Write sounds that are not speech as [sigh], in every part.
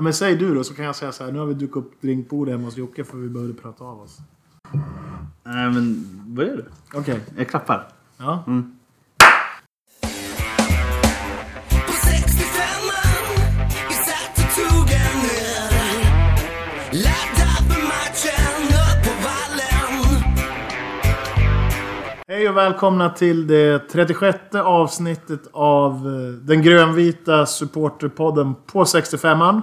Men säg du då, så kan jag säga så här. Nu har vi dukat upp drinkbordet hemma hos Jocke för vi behövde prata av oss. Nej men vad gör du? Okej. Jag klappar. Ja. På Hej och välkomna till det 36 avsnittet av eh, den grönvita supporterpodden på 65an.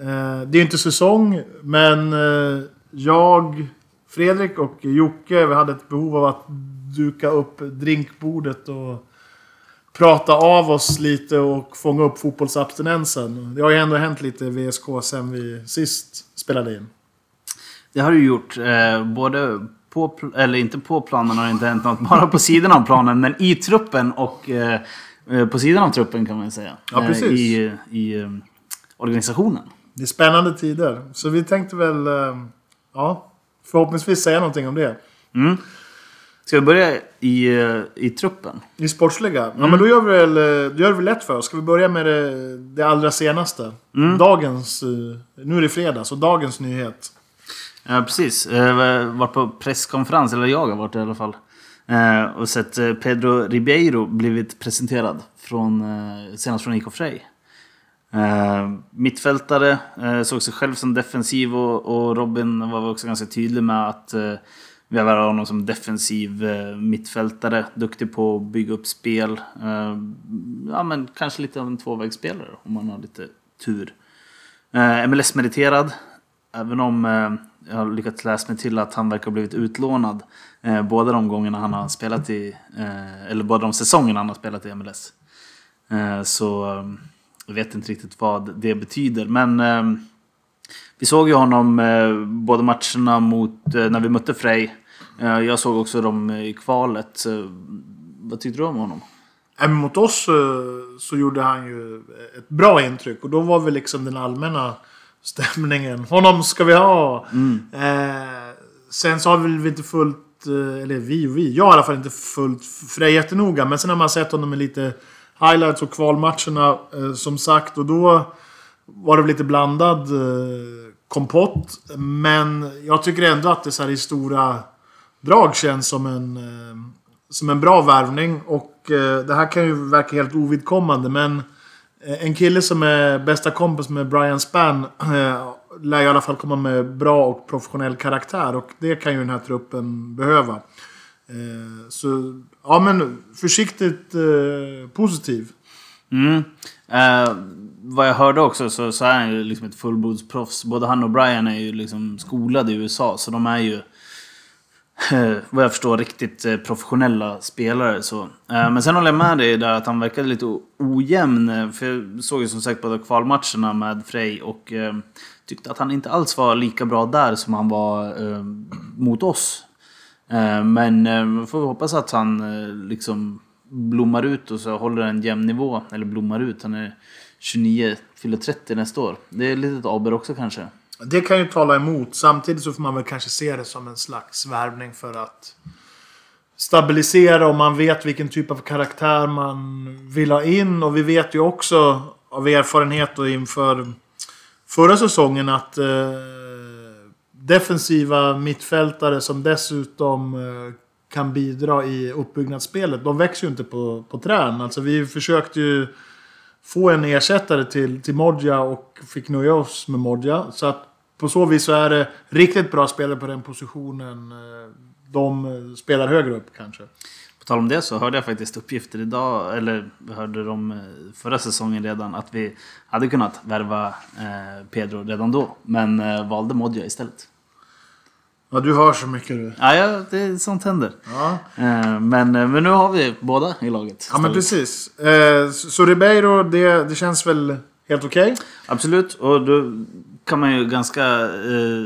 Eh, det är inte säsong, men eh, jag, Fredrik och Jocke vi hade ett behov av att duka upp drinkbordet och prata av oss lite och fånga upp fotbollsabstinensen. Det har ju ändå hänt lite i VSK sen vi sist spelade in. Det har du gjort. Eh, både på, eller inte på planen har det inte hänt något. Bara på sidan av planen. Men i truppen och eh, eh, på sidan av truppen kan man säga. Ja, Eh, precis. I, i eh, organisationen. Det är spännande tider. Så vi tänkte väl, eh, ja, förhoppningsvis säga någonting om det. Mm. Ska vi börja i, eh, i truppen? I sportsliga? Ja, men då gör vi väl, eh, då gör vi lätt för oss. Ska vi börja med det, det allra senaste? Dagens, eh, nu är det fredag, så dagens nyhet. Ja, precis. Eh, jag har varit på presskonferens, eller jag har varit i alla fall. Eh, och sett eh, Pedro Ribeiro blivit presenterad från, senast från IK Frej. Mittfältare, såg sig själv som defensiv och, Robin var också ganska tydlig med att vi har honom som defensiv mittfältare. Duktig på att bygga upp spel. Ja, men kanske lite av en tvåvägsspelare om man har lite tur. MLS-meriterad. Även om jag har lyckats läsa mig till att han verkar ha blivit utlånad eh, båda de gångerna han har spelat i, eh, eller båda de säsongerna han har spelat i MLS. Eh, så jag vet inte riktigt vad det betyder. Men eh, vi såg ju honom eh, båda matcherna mot, eh, när vi mötte Frej. Eh, jag såg också dem i kvalet. Eh, vad tyckte du om honom? Även mot oss eh, så gjorde han ju ett bra intryck. Och då var väl liksom den allmänna stämningen. Honom ska vi ha! Eh, sen så har vi väl inte fullt, eh, eller vi och vi, jag har i alla fall inte fullt Frej jättenoga. Men sen har man sett honom med lite highlights och kvalmatcherna eh, som sagt. Och då var det väl lite blandad eh, kompott. Men jag tycker ändå att det så här i stora drag känns som en, eh, som en bra värvning. Och eh, det här kan ju verka helt ovidkommande men Eh, en kille som är bästa kompis med Brian Spann eh, lär i alla fall komma med bra och professionell karaktär. Och det kan ju den här truppen behöva. Eh, så, ja men försiktigt eh, positiv. Mm. Eh, vad jag hörde också så, så är han ju liksom ett fullblodsproffs. Både han och Brian är ju liksom skolade i USA så de är ju eh, [laughs] vad jag förstår riktigt eh, professionella spelare. Så. Eh, men sen håller jag med dig där att han verkade lite ojämn. Eh, för jag såg ju som sagt båda kvalmatcherna med Frej och tyckte att han inte alls var lika bra där som han var mot oss. Men eh, får hoppas att han liksom blommar ut och så håller en jämn nivå. Eller blommar ut, han är 29, fyller 30 nästa år. Det är ett litet aber också kanske. Det kan ju tala emot. Samtidigt så får man väl kanske se det som en slags värvning för att stabilisera om man vet vilken typ av karaktär man vill ha in. Och vi vet ju också av erfarenhet och inför förra säsongen att eh, defensiva mittfältare som dessutom eh, kan bidra i uppbyggnadsspelet, de växer ju inte på, på trän. Alltså vi försökte ju få en ersättare till, till Modja och fick nöja oss med Modja. Så att på så vis så är det riktigt bra spelare på den positionen. Eh, de eh, spelar högre upp kanske. På tal om det så hörde jag faktiskt uppgifter idag, eller vi hörde dem eh, förra säsongen redan, att vi hade kunnat värva Pedro redan då. Men valde Modja istället. Ja, du hör så mycket du. Ja, ja det, sånt händer. Ja, Eh, men, eh, men nu har vi båda i laget. ja men precis. Eh, Så Ribeiro, det, det känns väl helt okej? Absolut, och då kan man ju ganska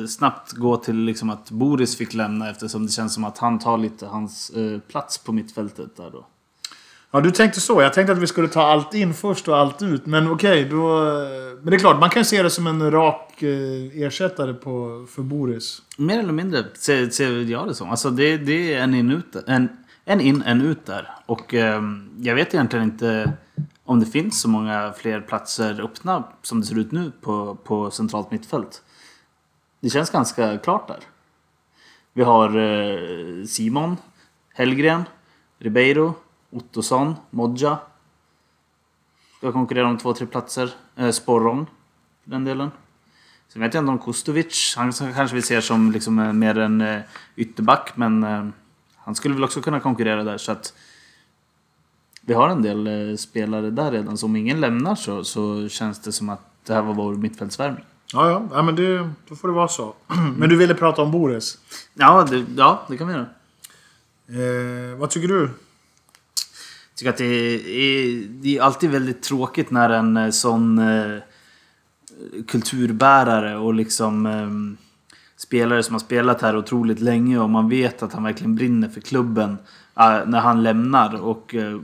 snabbt gå till liksom att Boris fick lämna eftersom det känns som att han tar lite hans plats på mittfältet där då. Ja, du tänkte så. Jag tänkte att vi skulle ta allt in först och allt ut. Men okej, då... Men det är klart, man kan se det som en rak eh, ersättare på, för Boris. Mer eller mindre ser, ser jag det som. Alltså det, det är en in, ut, en, en in, en ut där. Och eh, jag vet egentligen inte om det finns så många fler platser öppna som det ser ut nu på, på centralt mittfält. Det känns ganska klart där. Vi har eh, Simon, Hellgren, Ribeiro, Ottosson, Modja. Ska konkurrera om två, tre platser. Eh, Sporrong, för den delen. Sen vet jag inte om Kustovic, han kanske vi ser som liksom eh, mer en eh, ytterback, men eh, han skulle väl också kunna konkurrera där. Så att vi har en del spelare där redan, så om ingen lämnar så, så känns det som att det här var vår mittfältsvärmning. Ja, ja. ja men det, då får det vara så. [clears throat] Men du ville prata om Boris. Ja, det, ja, det kan vi göra. Eh, vad tycker du? Tycker att det är, det är alltid väldigt tråkigt när en eh, sån eh, kulturbärare och liksom eh, spelare som har spelat här otroligt länge och man vet att han verkligen brinner för klubben eh, när han lämnar. Och eh,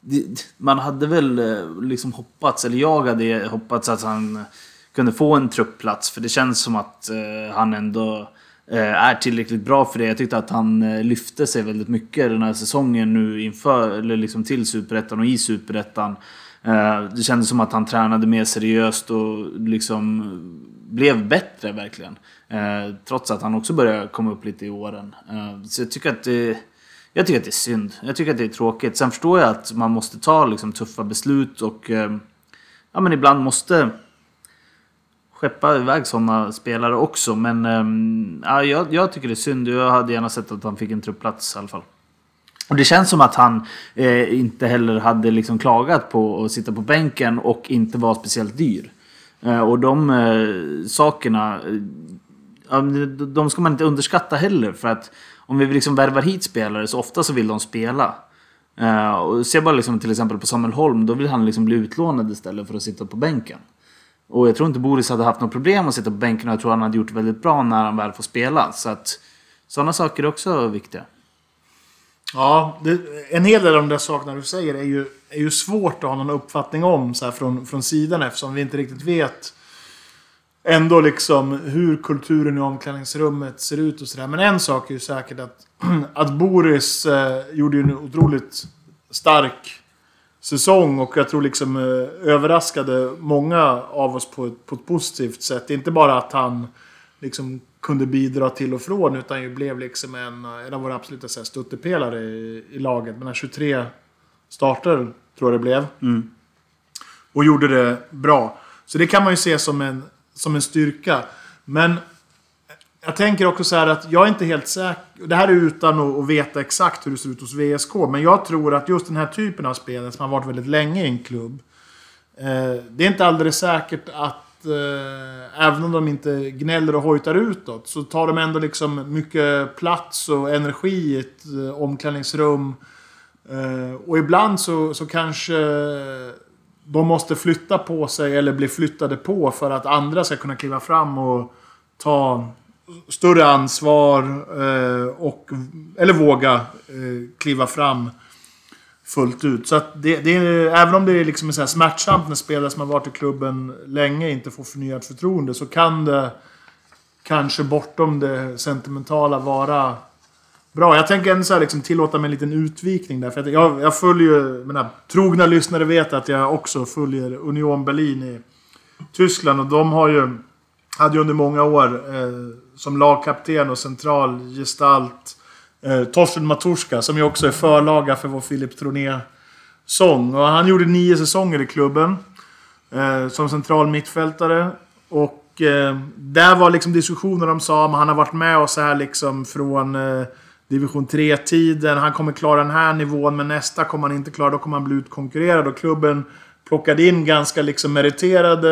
det, man hade väl eh, liksom hoppats, eller jag hade hoppats att han kunde få en truppplats för det känns som att han ändå Eh, är tillräckligt bra för det. Jag tyckte att han eh, lyfte sig väldigt mycket den här säsongen nu inför, eller liksom till Superettan och i Superettan. Eh, Det kändes som att han tränade mer seriöst och liksom blev bättre verkligen. Eh, Trots att han också började komma upp lite i åren. Eh, Så jag tycker att det, jag tycker att det är synd. Jag tycker att det är tråkigt. Sen förstår jag att man måste ta liksom tuffa beslut och eh, ja, men ibland måste skeppa iväg sådana spelare också. Men ehm, ja, jag, jag tycker det är synd. Jag hade gärna sett att han fick en truppplats i alla fall. Och det känns som att han eh, inte heller hade liksom klagat på att sitta på bänken och inte vara speciellt dyr. Eh, och de eh, sakerna, eh, de- de ska man inte underskatta heller. För att om vi liksom värvar hit spelare så ofta så vill de spela. Eh, och se bara liksom till exempel på Samuel Holm, då vill han liksom bli utlånad istället för att sitta på bänken. Och jag tror inte Boris hade haft något problem att sitta på bänken och jag tror han hade gjort väldigt bra när han väl får spela. Så att sådana saker är också viktiga. Ja, det, en hel del av de där sakerna du säger är ju, är ju svårt att ha någon uppfattning om så här från, från sidan eftersom vi inte riktigt vet ändå liksom hur kulturen i omklädningsrummet ser ut och sådär. Men en sak är ju säkert att, [clears throat] att Boris eh, gjorde ju en otroligt stark säsong och jag tror liksom eh, överraskade många av oss på ett, på ett positivt sätt. Inte bara att han liksom kunde bidra till och från utan ju blev liksom en, en av våra absoluta så här, stöttepelare i, i laget. Men 23 starter tror jag det blev. Och gjorde det bra. Så det kan man ju se som en, som en styrka. Men jag tänker också så här att jag är inte helt säker. Det här är utan att, veta exakt hur det ser ut hos VSK. Men jag tror att just den här typen av spelare som har varit väldigt länge i en klubb. Eh, det är inte alldeles säkert att eh, även om de inte gnäller och hojtar utåt så tar de ändå liksom mycket plats och energi i ett eh, omklädningsrum. Eh, och ibland så, så kanske de måste flytta på sig eller bli flyttade på för att andra ska kunna kliva fram och ta större ansvar eh, och, eller våga eh, kliva fram fullt ut. Så att det, det är, även om det är liksom så här smärtsamt när spelare som har varit i klubben länge inte får förnyat förtroende så kan det kanske bortom det sentimentala vara bra. Jag tänker ändå så här liksom tillåta mig en liten utvikning där. För jag, jag följer ju, mina trogna lyssnare vet att jag också följer Union Berlin i Tyskland. Och de har ju, hade ju under många år eh, som lagkapten och central gestalt eh, Torsten Maturska som ju också är förlaga för vår Philip Troné-sång. Och han gjorde nio säsonger i klubben. Eh, som central mittfältare. Och eh, där var liksom diskussioner de sa han har varit med oss här liksom från eh, division 3-tiden. Han kommer klara den här nivån men nästa kommer han inte klara. Då kommer han bli utkonkurrerad. Och klubben plockade in ganska liksom meriterade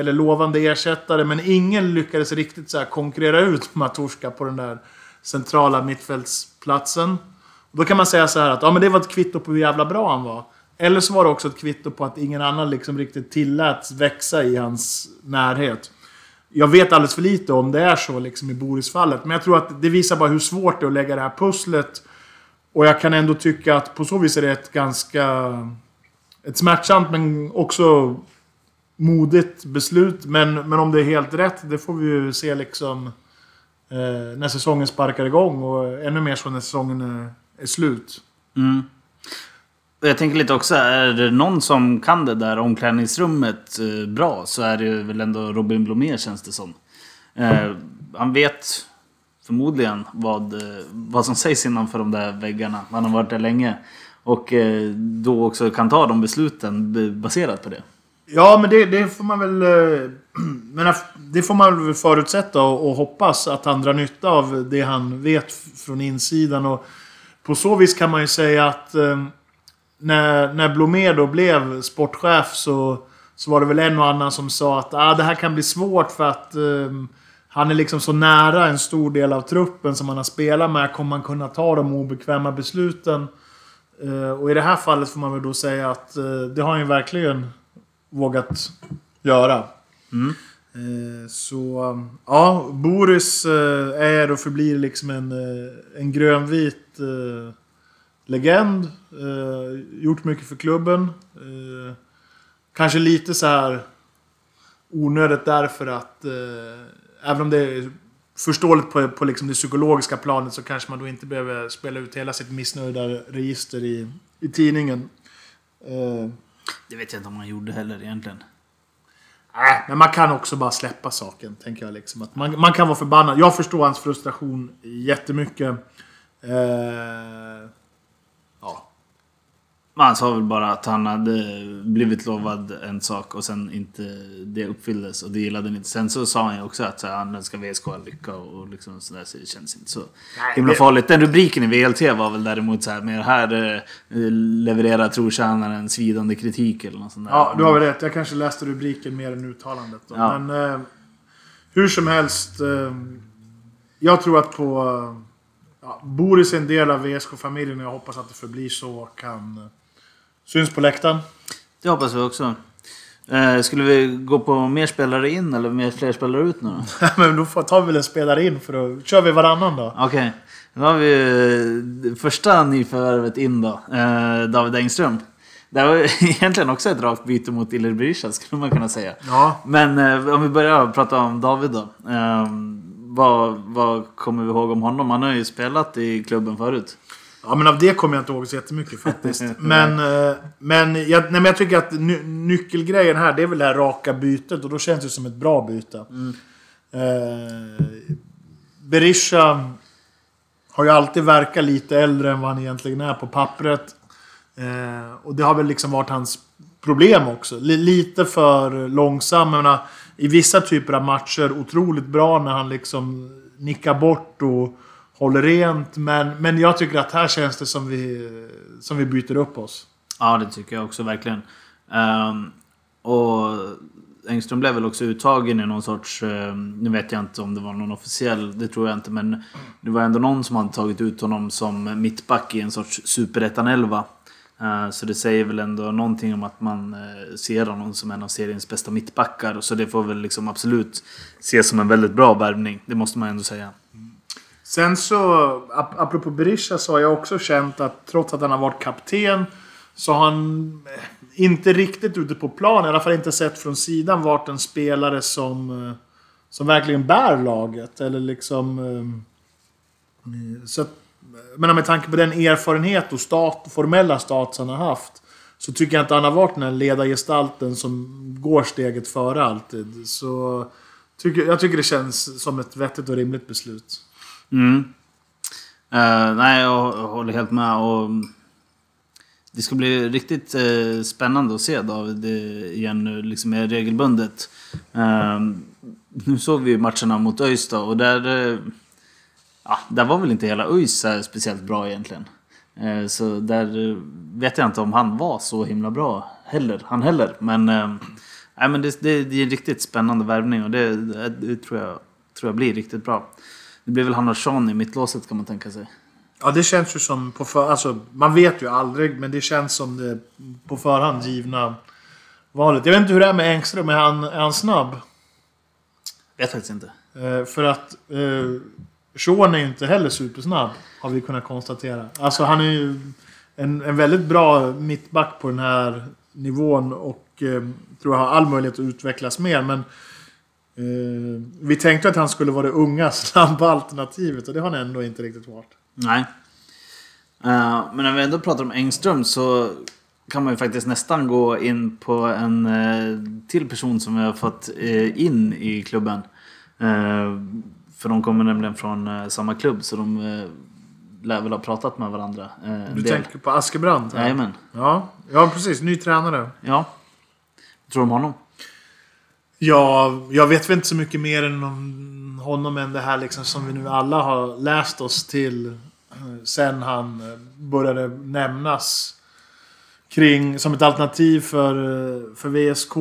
eller lovande ersättare. Men ingen lyckades riktigt så här konkurrera ut [laughs] Matorska på den där centrala mittfältsplatsen. Och då kan man säga så här att ja, men det var ett kvitto på hur jävla bra han var. Eller så var det också ett kvitto på att ingen annan liksom riktigt tilläts växa i hans närhet. Jag vet alldeles för lite om det är så liksom i Boris-fallet. Men jag tror att det visar bara hur svårt det är att lägga det här pusslet. Och jag kan ändå tycka att på så vis är det ett ganska... Ett smärtsamt men också modigt beslut. Men, men om det är helt rätt, det får vi ju se liksom... Eh, när säsongen sparkar igång och ännu mer så när säsongen är, är slut. Mm. Jag tänker lite också, är det någon som kan det där omklädningsrummet eh, bra så är det väl ändå Robin Blomé känns det som. Eh, han vet förmodligen vad, eh, vad som sägs innanför de där väggarna. Han har varit där länge. Och eh, då också kan ta de besluten baserat på det. Ja, men det, det får man väl... Eh, [clears throat] men det får man väl förutsätta och, och hoppas att han drar nytta av det han vet från insidan. Och på så vis kan man ju säga att eh, när, när Blomé då blev sportchef så, så var det väl en och annan som sa att ah, det här kan bli svårt för att um, han är liksom så nära en stor del av truppen som han har spelat med. Kommer man kunna ta de obekväma besluten? Eh, och i det här fallet får man väl då säga att eh, det har han ju verkligen vågat göra. Eh, så ja, Boris är och förblir liksom en, en grönvit legend. Gjort mycket för klubben. Kanske lite så här onödigt därför att även om det är förståeligt på, på liksom det psykologiska planet så kanske man då inte behöver spela ut hela sitt missnöjda register i, i tidningen. Eh, Det vet jag inte om han gjorde heller egentligen. Nej, men man kan också bara släppa saken, tänker jag. Liksom. Att man, man kan vara förbannad. Jag förstår hans frustration jättemycket. Eh, Han sa väl bara att han hade blivit lovad en sak och sen inte det uppfylldes och det gillade han inte. Sen så sa han ju också att så här, han önskar VSK all lycka och liksom sådär så det känns inte så himla det- farligt. Den rubriken i VLT var väl däremot så här mer här eh, levererar trotjänaren svidande kritik eller något sånt där. ja, du har väl rätt. Jag kanske läste rubriken mer än uttalandet. Då. Ja. Men eh, hur som helst. Eh, jag tror att på... Eh, ja, Boris är en del av VSK-familjen och jag hoppas att det förblir så och han eh, syns på läktaren. Det hoppas vi också. Eh, skulle vi gå på mer spelare in eller mer fler spelare ut nu då? [laughs] Men då tar vi väl en spelare in för att... Kör vi varannan då? Okej, då har vi eh, första nyförvärvet in då. Eh, David Engström. Det var ju [laughs] egentligen också ett rakt byte mot Ilir Berisha skulle man kunna säga. Ja. Men eh, om vi börjar prata om David då. Eh, vad, vad kommer vi ihåg om honom? Han har ju spelat i klubben förut. Ja, men av det kommer jag inte ihåg så jättemycket faktiskt. [laughs] men, eh, men, jag, nej, men jag tycker att ny, nyckelgrejen här, det är väl det här raka bytet. Och då känns det som ett bra byte. Eh, Berisha har ju alltid verkat lite äldre än vad han egentligen är på pappret. Eh, och det har väl liksom varit hans problem också. Li- lite för långsam. Menar, I vissa typer av matcher otroligt bra när han liksom nickar bort och håller rent. Men, men jag tycker att här känns det som vi, som vi byter upp oss. Ja, det tycker jag också verkligen. Um, och Engström blev väl också uttagen i någon sorts... ehm, nu vet jag inte om det var någon officiell, det tror jag inte. Men det var ändå någon som hade tagit ut honom som mittback i en sorts superettan-elva. Eh, så det säger väl ändå någonting om att man eh, ser honom som en av seriens bästa mittbackar. Så det får väl liksom absolut ses som en väldigt bra värvning. Det måste man ändå säga. Sen så, ap- apropå Berisha, så har jag också känt att trots att han har varit kapten så har han eh, inte riktigt ute på plan, i alla fall inte sett från sidan, varit en spelare som, eh, som verkligen bär laget. Eller liksom... Eh, mm, så att, men med tanke på den erfarenhet och stat, formella status han har haft så tycker jag inte han har varit den här ledargestalten som går steget före alltid. Så tycker, jag tycker det känns som ett vettigt och rimligt beslut. Mm. Uh, nej, jag håller helt med. Och det ska bli riktigt uh, spännande att se David eh, igen nu, liksom mer regelbundet. Uh, nu såg vi ju matcherna mot ÖIS och där... Ja, där var väl inte hela ÖIS speciellt bra egentligen. Så där vet jag inte om han var så himla bra heller. Han heller. Men, eh, nej, men det, det, det är en riktigt spännande värvning och det, det, det tror, jag, tror jag blir riktigt bra. Det blir väl han och Sean i mittlåset kan man tänka sig. Ja, det känns ju som på för... Alltså, man vet ju aldrig, men det känns som det på förhand givna valet. Jag vet inte hur det är med Engström. Är han, är han snabb? Vet faktiskt inte. Eh, för att... Eh, Sean är ju inte heller supersnabb, har vi kunnat konstatera. Alltså, han är ju en, en väldigt bra mittback på den här nivån och eh, tror jag har all möjlighet att utvecklas mer. Men eh, vi tänkte att han skulle vara det unga, [laughs] snabba alternativet och det har han ändå inte riktigt varit. Nej. Eh, men när vi ändå pratar om Engström så kan man ju faktiskt nästan gå in på en eh, till person som vi har fått in i klubben. För de kommer nämligen från samma klubb så de eh, lär väl ha pratat med varandra. Du del. tänker på Askebrand? Jajamän. Ja, ja, precis. Ny tränare. Ja. Tror du om honom? Ja, jag vet väl inte så mycket mer än om honom än det här liksom som vi nu alla har läst oss till eh, sen han eh, började nämnas kring som ett alternativ för, eh, för VSK.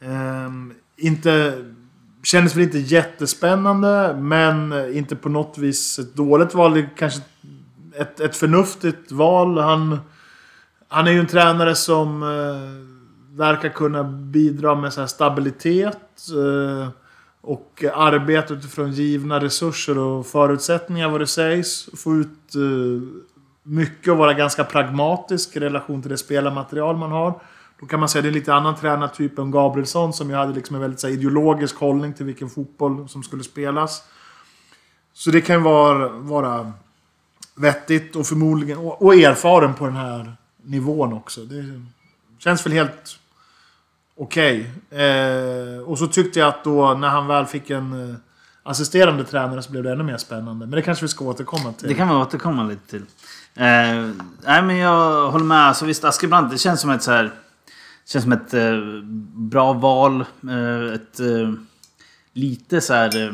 Ehm, inte, kändes väl inte jättespännande, men inte på något vis ett dåligt val. Det Kanske ett, ett förnuftigt val. Han, han är ju en tränare som eh, verkar kunna bidra med så här stabilitet eh, och arbeta utifrån givna resurser och förutsättningar vad det sägs. Få ut eh, mycket och vara ganska pragmatisk i relation till det spelarmaterial man har. Då kan man säga att det är lite annan tränartyp än Gabrielsson som ju hade liksom en väldigt så här, ideologisk hållning till vilken fotboll som skulle spelas. Så det kan ju vara, vara vettigt och förmodligen och, och erfaren på den här nivån också. Det känns väl helt okej. Eh, och så tyckte jag att då när han väl fick en eh, assisterande tränare så blev det ännu mer spännande. Men det kanske vi ska återkomma till. Det kan vi återkomma lite till. Eh, nej men jag håller med. Alltså, visst Askebrand, det känns som ett så här... Känns som ett eh, bra val. Eh, ett eh, lite så här... Eh,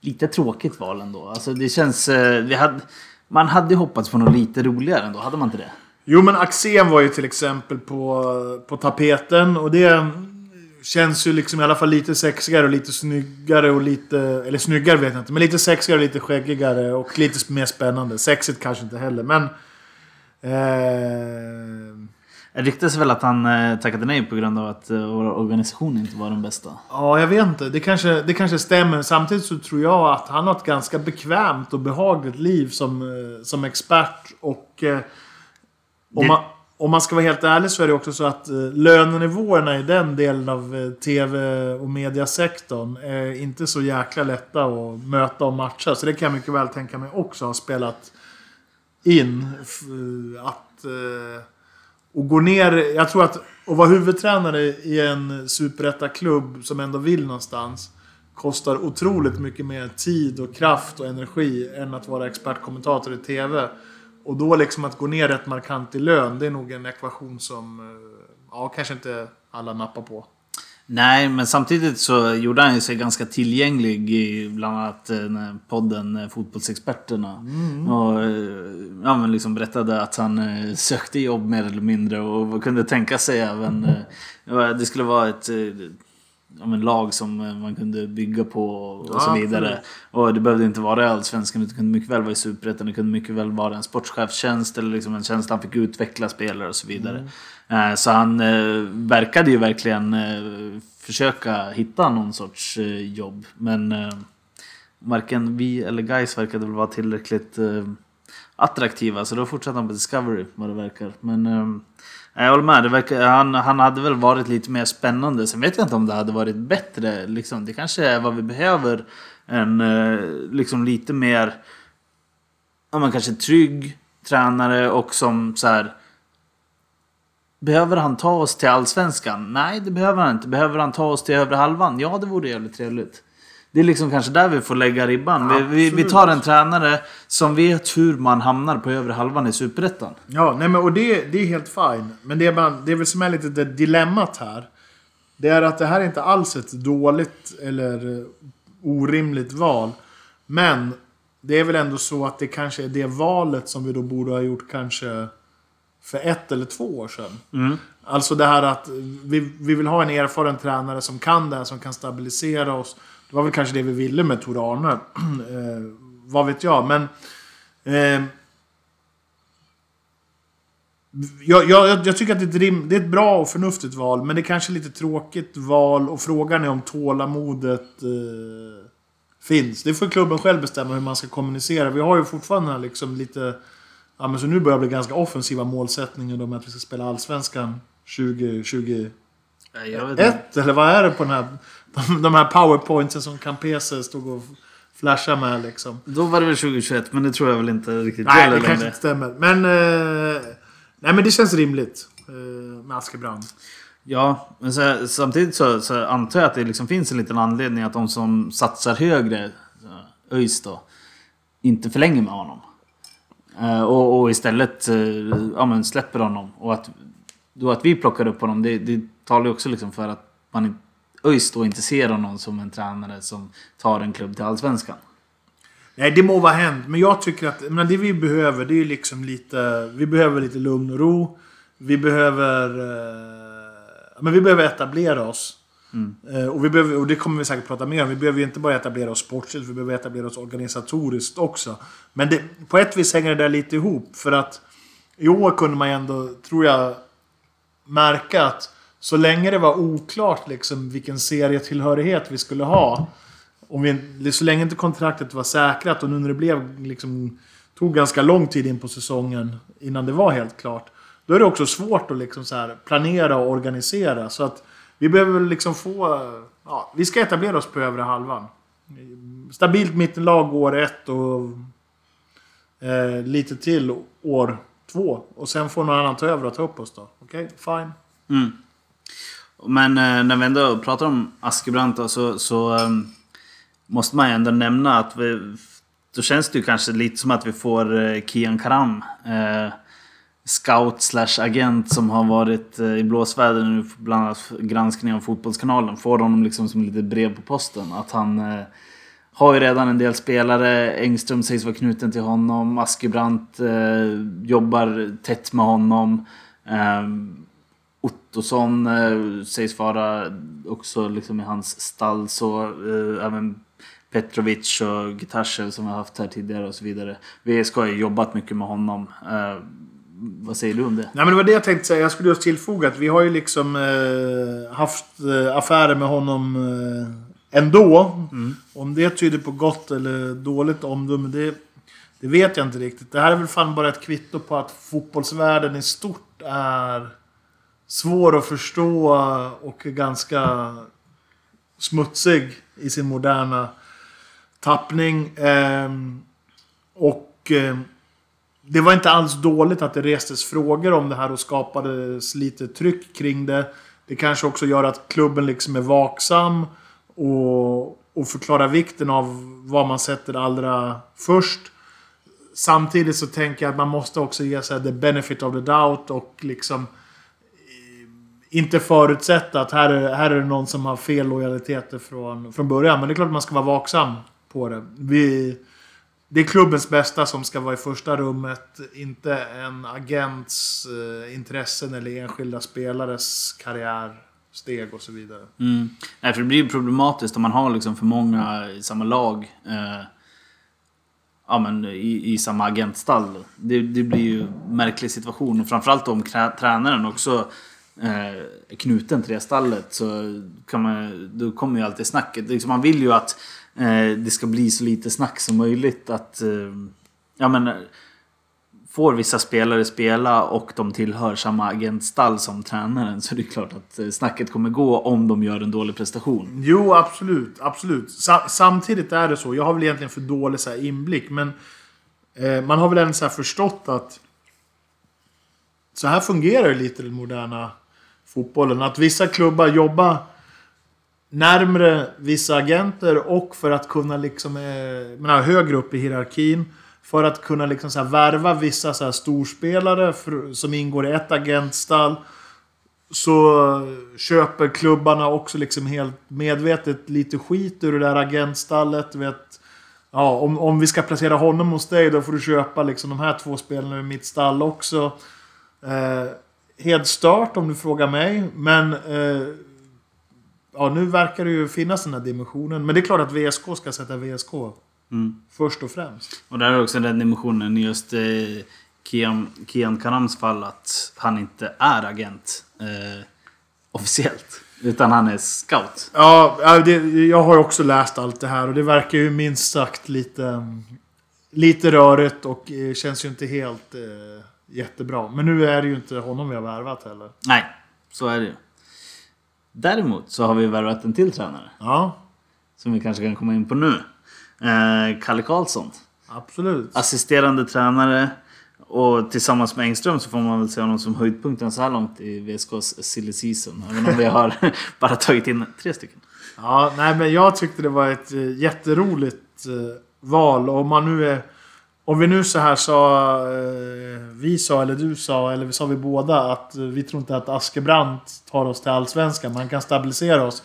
lite tråkigt val ändå. Alltså det känns... Eh, vi hade, man hade ju hoppats på något lite roligare ändå, hade man inte det? Jo men Axén var ju till exempel på, på tapeten och det känns ju liksom i alla fall lite sexigare och lite snyggare och lite... Eller snyggare vet jag inte, men lite sexigare och lite skäggigare och lite mer spännande. Sexigt kanske inte heller men... Eh, Det ryktas väl att han eh, tackade nej på grund av att eh, vår organisation inte var den bästa. Ja, jag vet inte. Det kanske, det kanske stämmer. Samtidigt så tror jag att han har ett ganska bekvämt och behagligt liv som, eh, som expert. Och eh, om, Det- man, om man ska vara helt ärlig så är det också så att eh, lönenivåerna i den delen av eh, TV och mediasektorn är inte så jäkla lätta att möta och matcha. Så det kan jag mycket väl tänka mig också har spelat in. f- Att... Eh, och gå ner, jag tror att att vara huvudtränare i en superettaklubb som ändå vill någonstans kostar otroligt mycket mer tid och kraft och energi än att vara expertkommentator i TV. Och då liksom att gå ner rätt markant i lön, det är nog en ekvation som eh, ja, kanske inte alla nappar på. Nej, men samtidigt så gjorde han sig ganska tillgänglig i bland annat eh, podden eh, Fotbollsexperterna. Och eh, ja, men liksom berättade att han sökte jobb mer eller mindre och kunde tänka sig även... Det skulle vara ett ja, men lag som eh, man kunde bygga på och Ja, så vidare. absolut. Och det behövde inte vara i Allsvenskan, det kunde mycket väl vara i Superettan, det kunde mycket väl vara en sportchefstjänst eller liksom en tjänst där han fick utveckla spelare och så vidare. Eh, Så han eh, verkade ju verkligen försöka hitta någon sorts jobb. Men varken vi eller guys verkade väl vara tillräckligt attraktiva. Så då fortsatte han på Discovery vad det verkar. Men jag håller med, det verkar, han, han hade väl varit lite mer spännande. Sen vet jag inte om det hade varit bättre. Liksom, det kanske är vad vi behöver. En eh, liksom lite mer, ja men kanske trygg tränare och som så här. Behöver han ta oss till Allsvenskan? Nej, det behöver han inte. Behöver han ta oss till övre halvan? Ja, det vore jävligt trevligt. Det är liksom kanske där vi får lägga ribban. Vi, vi, vi tar en tränare som vet hur man hamnar på övre halvan i Superettan. Ja, nej men och det, det är helt fine. Men det, man, det är väl som är lite det dilemmat här. Det är att det här är inte alls ett dåligt eller eh, orimligt val. Men det är väl ändå så att det kanske är det valet som vi då borde ha gjort kanske för ett eller två år sedan. Alltså det här att vi, vi vill ha en erfaren tränare som kan det här, som kan stabilisera oss. Det var väl kanske det vi ville med Tor Arne. [clears throat] eh, vad vet jag, men... Eh, jag, jag, jag tycker att det är, ett rim, det är ett bra och förnuftigt val, men det är kanske lite tråkigt val och frågan är om tålamodet eh, finns. Det får klubben själv bestämma hur man ska kommunicera. Vi har ju fortfarande liksom lite... Ja, men så nu börjar det bli ganska offensiva målsättningar då med att vi ska spela Allsvenskan 2021. Jag vet inte. Eller vad är det på den här... [laughs] De, här powerpointsen som Campese stod och flasha med liksom. Då var det väl 2021, men det tror jag väl inte riktigt Nej, det kanske inte stämmer. Men, eh, nej, men det känns rimligt eh, med Askebrand. Ja, men så, samtidigt så, så antar jag att det liksom finns en liten anledning att de som satsar högre, ÖIS då, inte förlänger med honom. Eh, och, och istället eh, ja, men släpper honom. Och att, då att vi plockar upp honom, det, det talar ju också liksom för att man inte- ÖIS då inte ser honom som en tränare som tar en klubb till Allsvenskan. Nej, det må vara hänt. Men jag tycker att men det vi behöver, det är liksom lite... Vi behöver lite lugn och ro. Vi behöver... Eh, men vi behöver etablera oss. Eh, och, vi behöver, och det kommer vi säkert prata mer om. Vi behöver ju inte bara etablera oss sportsligt, vi behöver etablera oss organisatoriskt också. Men det, på ett vis hänger det där lite ihop. För att i år kunde man ändå, tror jag, märka att så länge det var oklart liksom vilken serietillhörighet vi skulle ha. Om vi, så länge inte kontraktet var säkrat och nu när det blev liksom, tog ganska lång tid in på säsongen innan det var helt klart. Då är det också svårt att liksom så här planera och organisera. Så att vi behöver liksom få... Ja, vi ska etablera oss på övre halvan. Stabilt mittenlag år ett och eh, lite till år två. Och sen får någon annan ta över och ta upp oss då. Okej, fine. Mm. Men eh, när vi ändå pratar om Askebrant så, så ehm, måste man ju ändå nämna att vi, då känns det ju kanske lite som att vi får eh, Kian Karam. Eh, scout slash agent som har varit eh, i blåsväder nu bland annat granskning av Fotbollskanalen. Får honom liksom som lite brev på posten. Att han eh, har ju redan en del spelare. Engström sägs vara knuten till honom. Askebrant eh, jobbar tätt med honom. Ehm, Ottosson eh, sägs vara också liksom i hans stall. Så eh, även Petrovic och Gitashev som vi har haft här tidigare och så vidare. VSK har ju jobbat mycket med honom. Eh, vad säger du om det? Nej men det var det jag tänkte säga. Jag skulle just tillfoga att vi har ju liksom eh, haft eh, affärer med honom eh, ändå. Om det tyder på gott eller dåligt omdöme, det, det vet jag inte riktigt. Det här är väl fan bara ett kvitto på att fotbollsvärlden i stort är svår att förstå och ganska smutsig i sin moderna tappning. Ehm, och ehm, det var inte alls dåligt att det restes frågor om det här och skapades lite tryck kring det. Det kanske också gör att klubben liksom är vaksam och, och förklarar vikten av vad man sätter allra först. Samtidigt så tänker jag att man måste också ge sig the benefit of the doubt och liksom eh, inte förutsätta att här är, här är det någon som har fel lojaliteter från, från början. Men det är klart att man ska vara vaksam på det. Vi, det är klubbens bästa som ska vara i första rummet. Inte en agents eh, intressen eller enskilda spelares karriärsteg och så vidare. Mm. Nej, för det blir ju problematiskt om man har liksom för många i samma lag. Eh, ja, men i, i samma agentstall. Det, det blir ju en märklig situation. Och framförallt om tränaren också eh, knuten till det stallet. Så kan man, då kommer ju alltid snacket. Liksom man vill ju att eh, det ska bli så lite snack som möjligt. Att, eh, ja, men, får vissa spelare spela och de tillhör samma agentstall som tränaren så är det klart att eh, snacket kommer gå om de gör en dålig prestation. Jo, absolut. absolut. Sa samtidigt är det så. Jag har väl egentligen för dålig så här inblick. Men eh, man har väl ändå så förstått att så här fungerar ju lite den moderna fotbollen. Att vissa klubbar jobbar närmre vissa agenter och för att kunna liksom, eh, menar, högre upp i hierarkin. För att kunna liksom så här värva vissa så här storspelare för, som ingår i ett agentstall. Så köper klubbarna också liksom helt medvetet lite skit ur det där agentstallet. Du Vet, ja, om, om vi ska placera honom hos dig då får du köpa liksom de här två spelarna i mitt stall också. Eh, helt stört om du frågar mig. Men eh, ja, nu verkar det ju finnas den här dimensionen. Men det är klart att VSK ska sätta VSK först och främst. Och där är också den dimensionen just eh, Kian, Kian Kanams fall att han inte är agent eh, officiellt. Utan han är scout. Ja, ja, det, jag har ju också läst allt det här och det verkar ju minst sagt lite, lite rörigt och eh, känns ju inte helt eh, jättebra. Men nu är det ju inte honom vi har värvat heller. Nej, så är det ju. Däremot så har vi värvat en till tränare. Ja, Som vi kanske kan komma in på nu. Eh, Kalle Karlsson. Absolut. Assisterande tränare. Och tillsammans med Engström så får man väl se honom som höjdpunkten så här långt i VSKs silly season. Även om vi har [laughs] bara tagit in tre stycken. Ja, nej men jag tyckte det var ett eh, jätteroligt eh, val. Om man nu är... Om vi nu så här sa... Eh, vi sa, eller du sa, eller vi sa vi båda att vi tror inte att Askebrandt tar oss till Allsvenskan. Man kan stabilisera oss.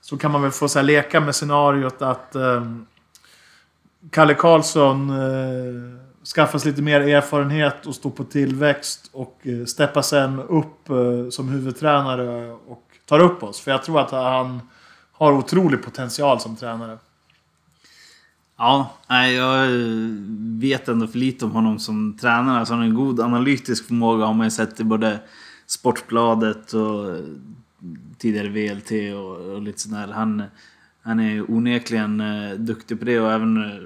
Så kan man väl få så här leka med scenariot att... Eh, Kalle Karlsson eh, skaffas lite mer erfarenhet och står på tillväxt och eh, steppar sen upp eh, som huvudtränare och tar upp oss. För jag tror att han har otrolig potential som tränare. Ja, nej, jag vet ändå för lite om honom som tränare. Alltså han har en god analytisk förmåga har man ju sett i både Sportbladet och tidigare VLT och, och lite sådär. Han, han är onekligen eh, duktig på det och även eh,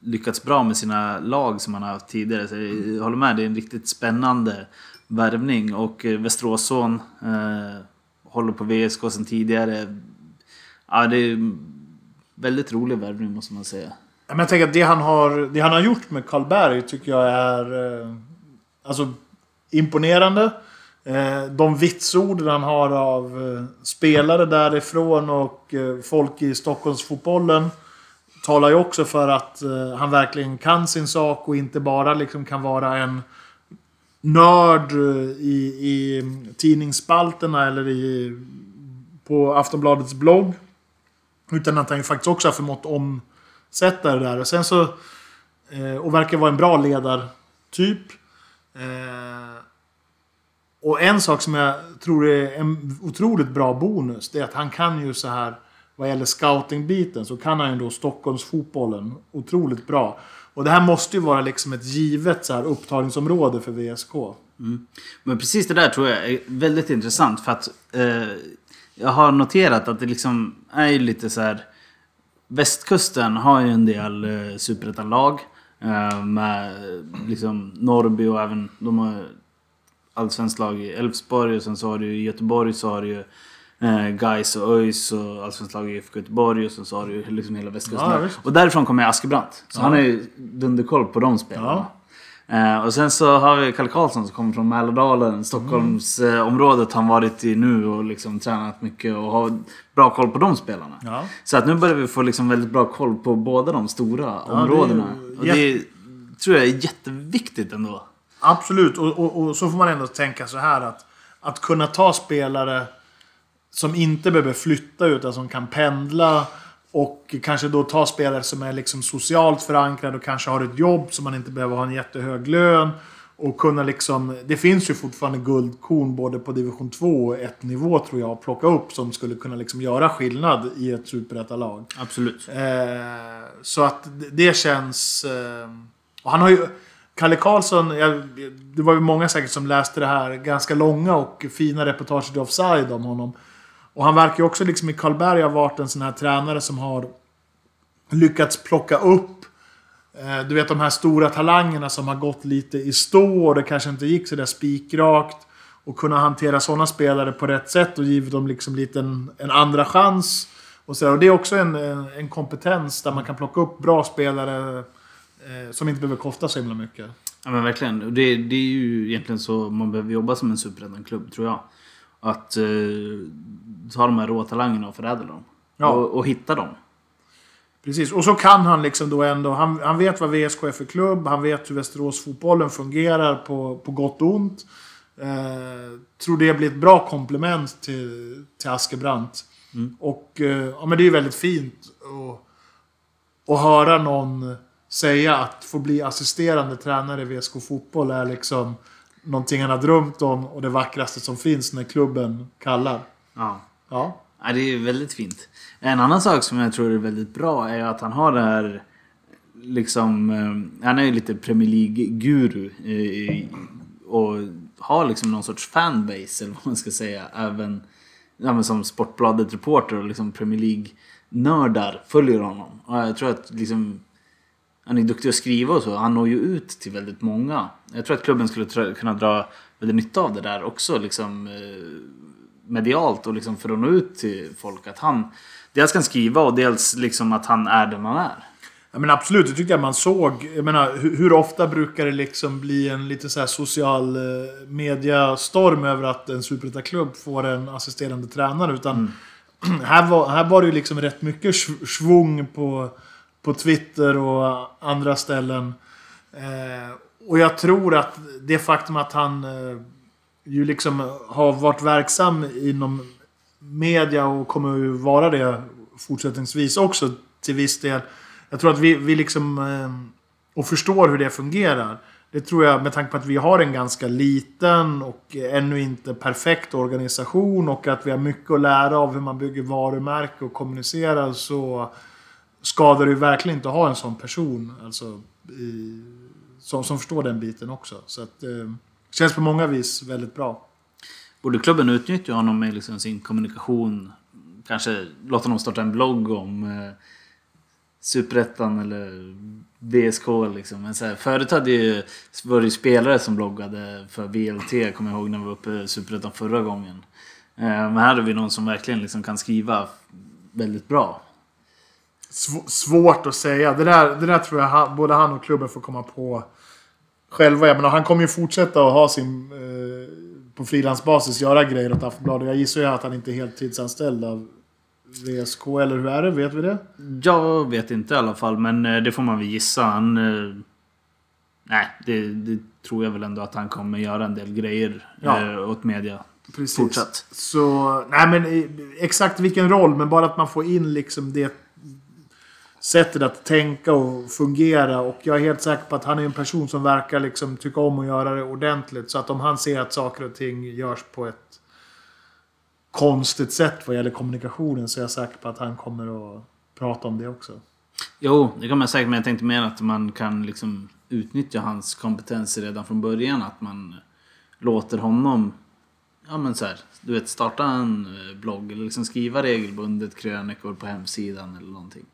lyckats bra med sina lag som han har haft tidigare. Så jag håller med, det är en riktigt spännande värvning. Och eh, Västeråsson eh, håller på VSK sedan tidigare. Ja, det är väldigt rolig värvning måste man säga. Men jag tänker att det han har, det han har gjort med Karlberg tycker jag är eh, alltså, imponerande. Eh, de vitsord han har av eh, spelare därifrån och eh, folk i Stockholmsfotbollen talar ju också för att eh, han verkligen kan sin sak och inte bara liksom kan vara en nörd eh, i, i tidningsspalterna eller i, på Aftonbladets blogg. Utan att han ju faktiskt också har förmått omsätta det där. Och sen så... Eh, och verkar vara en bra ledartyp. Eh, och en sak som jag tror är en otroligt bra bonus, det är att han kan ju så här... Vad gäller scouting-biten, så kan han ju då Stockholmsfotbollen otroligt bra. Och det här måste ju vara liksom ett givet så här upptagningsområde för VSK. Mm. Men precis det där tror jag är väldigt intressant för att eh, jag har noterat att det liksom är ju lite så här. Västkusten har ju en del eh, superettanlag eh, med liksom Norrby och även de har allsvenskt lag i Elfsborg och sen så har du i Göteborg så har du ju eh, Gais och ÖIS och allsvenskt lag i IFK Göteborg och sen så har du ju liksom hela västkusten. Ja, och därifrån kommer Askebrandt. Så Ja. han har ju dunderkoll på de spelarna. Eh, och sen så har vi Kalle Karlsson som kommer från Mälardalen, Stockholmsområdet. Han varit i nu och liksom tränat mycket och har bra koll på de spelarna. Ja. Så att nu börjar vi få liksom väldigt bra koll på båda de stora områdena. ju och det tror jag är jätteviktigt ändå. Absolut, och, och, och så får man ändå tänka så här att att kunna ta spelare som inte behöver flytta utan som kan pendla och kanske då ta spelare som är liksom socialt förankrade och kanske har ett jobb som man inte behöver ha en jättehög lön. Och kunna liksom... Det finns ju fortfarande guldkorn både på division 2 och 1 nivå tror jag att plocka upp som skulle kunna liksom göra skillnad i ett superettalag. Absolut. Eh, så att det- känns... Eh, och han har ju... Kalle Karlsson, jag, det var ju många säkert som läste det här ganska långa och fina reportaget i Offside om honom. Och han verkar ju också liksom i Karlberg ha varit en sån här tränare som har lyckats plocka upp eh, du vet de här stora talangerna som har gått lite i stå och det kanske inte gick så där spikrakt. Och kunna hantera sådana spelare på rätt sätt och givit dem liksom lite en, en andra chans. Och, så och det är också en, en en kompetens där man kan plocka upp bra spelare eh, som inte behöver kosta så himla mycket. Ja men verkligen. Och Det, det är ju egentligen så man behöver jobba som en superettan-klubb tror jag. Att eh, ta de här råtalangerna och förädla dem. Ja. Och, och hitta dem. Precis, och så kan han liksom då ändå... Han, han vet vad VSK är för klubb, han vet hur Västerås-fotbollen fungerar på, på gott och ont. Eh, tror det blir ett bra komplement till, till Askebrandt. Och eh, ja, men det är ju väldigt fint att, att höra någon säga att få bli assisterande tränare i VSK Fotboll är liksom någonting han har drömt om och det vackraste som finns när klubben kallar. Ja. Ja. Ja, det är väldigt fint. En annan sak som jag tror är väldigt bra är att han har det här... Liksom, eh, han är ju lite Premier League-guru. Eh, och har liksom någon sorts fanbase, eller vad man ska säga. Även ja, men som Sportbladet-reporter och liksom Premier League-nördar följer honom. Och jag tror att liksom... Han är duktig att skriva och så. Han når ju ut till väldigt många. Jag tror att klubben skulle kunna dra väldigt nytta av det där också. Liksom, eh, medialt och liksom för att nå ut till folk. Att han dels kan skriva och dels liksom att han är den han är. Ja, men absolut, det tyckte jag man såg. Jag menar, hur, hur ofta brukar det liksom bli en lite så social eh, mediastorm över att en superettaklubb får en assisterande tränare? Utan [clears throat] här, var, här var det ju liksom rätt mycket sv- svung på, på Twitter och andra ställen. Eh, och jag tror att det faktum att han eh, ju liksom har varit verksam inom media och kommer ju vara det fortsättningsvis också till viss del. Jag tror att vi, vi liksom... Eh, och förstår hur det fungerar. Det tror jag med tanke på att vi har en ganska liten och ännu inte perfekt organisation och att vi har mycket att lära av hur man bygger varumärke och kommunicerar så skadar det ju verkligen inte att ha en sån person. Alltså, i, som, som förstår den biten också. Så att, eh, känns på många vis väldigt bra. Borde klubben utnyttja honom med liksom sin kommunikation? Kanske låta honom starta en blogg om eh, Superettan eller VSK liksom. Men så här, förut hade ju, var det ju spelare som bloggade för VLT, kommer jag ihåg när vi var uppe i Superettan förra gången. Eh, men här har vi någon som verkligen liksom kan skriva väldigt bra. Sv- svårt att säga. Det där, det där tror jag han, både han och klubben får komma på själva. Jag menar, han kommer ju fortsätta att ha sin... Eh, på frilansbasis göra grejer åt Aftonbladet. Jag gissar ju att han inte är heltidsanställd av VSK, eller hur är det? Vet vi det? Jag vet inte i alla fall, men eh, det får man väl gissa. Han... eh, Nej, det, det tror jag väl ändå att han kommer göra en del grejer Ja. eh, åt media. Precis. Fortsatt. Så, nej men eh, exakt vilken roll, men bara att man får in liksom det sättet att tänka och fungera. Och jag är helt säker på att han är en person som verkar liksom tycka om att göra det ordentligt. Så att om han ser att saker och ting görs på ett konstigt sätt vad gäller kommunikationen så är jag säker på att han kommer att prata om det också. Jo, det kan man säkert, men jag tänkte mer att man kan liksom utnyttja hans kompetens redan från början. Att man låter honom, ja men så här, du vet, starta en eh, blogg eller liksom skriva regelbundet krönikor på hemsidan eller någonting.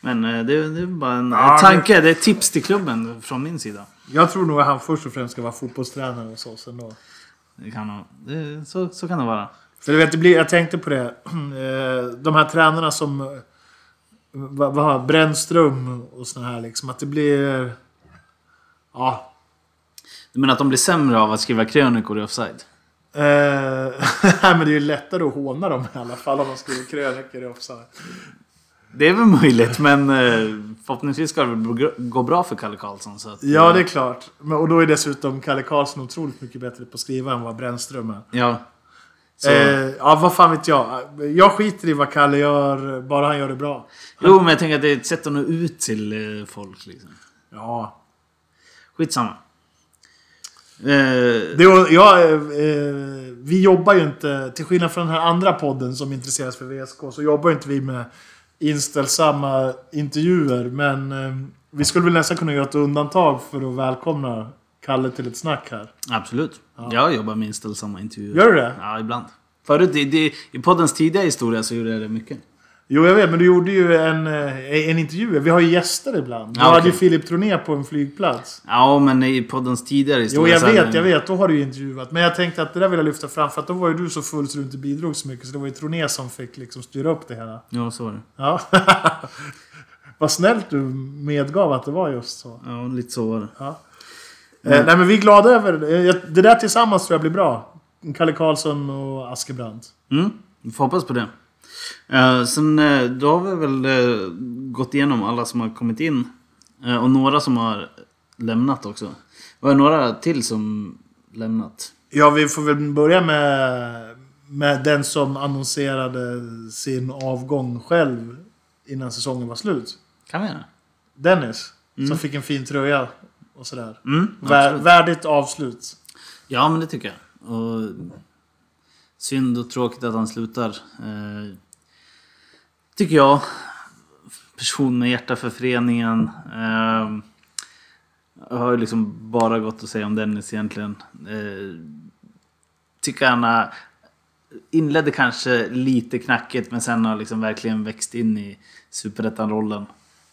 Men eh, det, är bara en Ja, eh, tanke, det är ett tips till klubben från min sida. Jag tror nog att han först och främst ska vara fotbollstränare hos oss ändå. Det kan, det, så, så kan det vara. För du vet, det blir, jag tänkte på det. [clears throat] Eh, De här tränarna som... Vad har Brännström och såna här liksom. Att det blir... Ja. Du menar att de blir sämre av att skriva krönikor i offside? [laughs] Nej, men det är ju lättare att håna dem i alla fall om man skriver krönikor i offside. Det är väl möjligt, men eh, förhoppningsvis ska det gå bra för Kalle Karlsson. Så att, Ja, eh, det är klart. Men, och då är dessutom Kalle Karlsson otroligt mycket bättre på att skriva än vad Brännström är. Ja. Så, Eh, ja, vad fan vet jag. Jag skiter i vad Kalle gör, bara han gör det bra. Jo, men jag tänker att det är ett sätt att nå ut till eh, folk. Liksom. Ja. Skitsamma. Eh, Det, var- ja, eh, eh, vi jobbar ju inte, till skillnad från den här andra podden som intresseras för VSK, så jobbar inte vi med inställsamma intervjuer. Men eh, vi skulle väl nästan kunna göra ett undantag för att välkomna Kalle till ett snack här. absolut. Jag jobbar med inställsamma intervjuer. Gör du det? Ja, ibland. Förut, i, i poddens tidiga historia så gjorde jag det mycket. Jo, jag vet, men du gjorde ju en, eh, en intervju. Vi har ju gäster ibland. Du Ja, hade okej. ju Filip Troné på en flygplats. Ja, men i poddens tidigare Jo, historia... jag så hade- vet, jag vet. Då har du ju intervjuat. Men jag tänkte att det där vill jag lyfta fram, för att då var ju du så full så du inte bidrog så mycket. Så det var ju Troné som fick liksom styra upp det hela. Ja, så var det. Ja. [laughs] Vad snällt du medgav att det var just så. Ja, lite så var det. Ja. Eh, nej men vi är glada över det. Eh, Det där tillsammans tror jag blir bra. Kalle Karlsson och Askebrandt. Mm, vi får hoppas på det. Uh, sen eh, då har vi väl eh, gått igenom alla som har kommit in. Eh, och några som har lämnat också. Var det några till som lämnat? Ja, vi får väl börja med, med den som annonserade sin avgång själv innan säsongen var slut. Kan vi göra? Dennis. Som fick en fin tröja och sådär. Mm, Vär, värdigt avslut. Ja, men det tycker jag. Och synd och tråkigt att han slutar. Eh, tycker jag. Person med hjärta för föreningen. Eh, jag har ju liksom bara gått att säga om Dennis egentligen. Eh, tycker han har inledde kanske lite knackigt men sen har liksom verkligen växt in i superettan-rollen.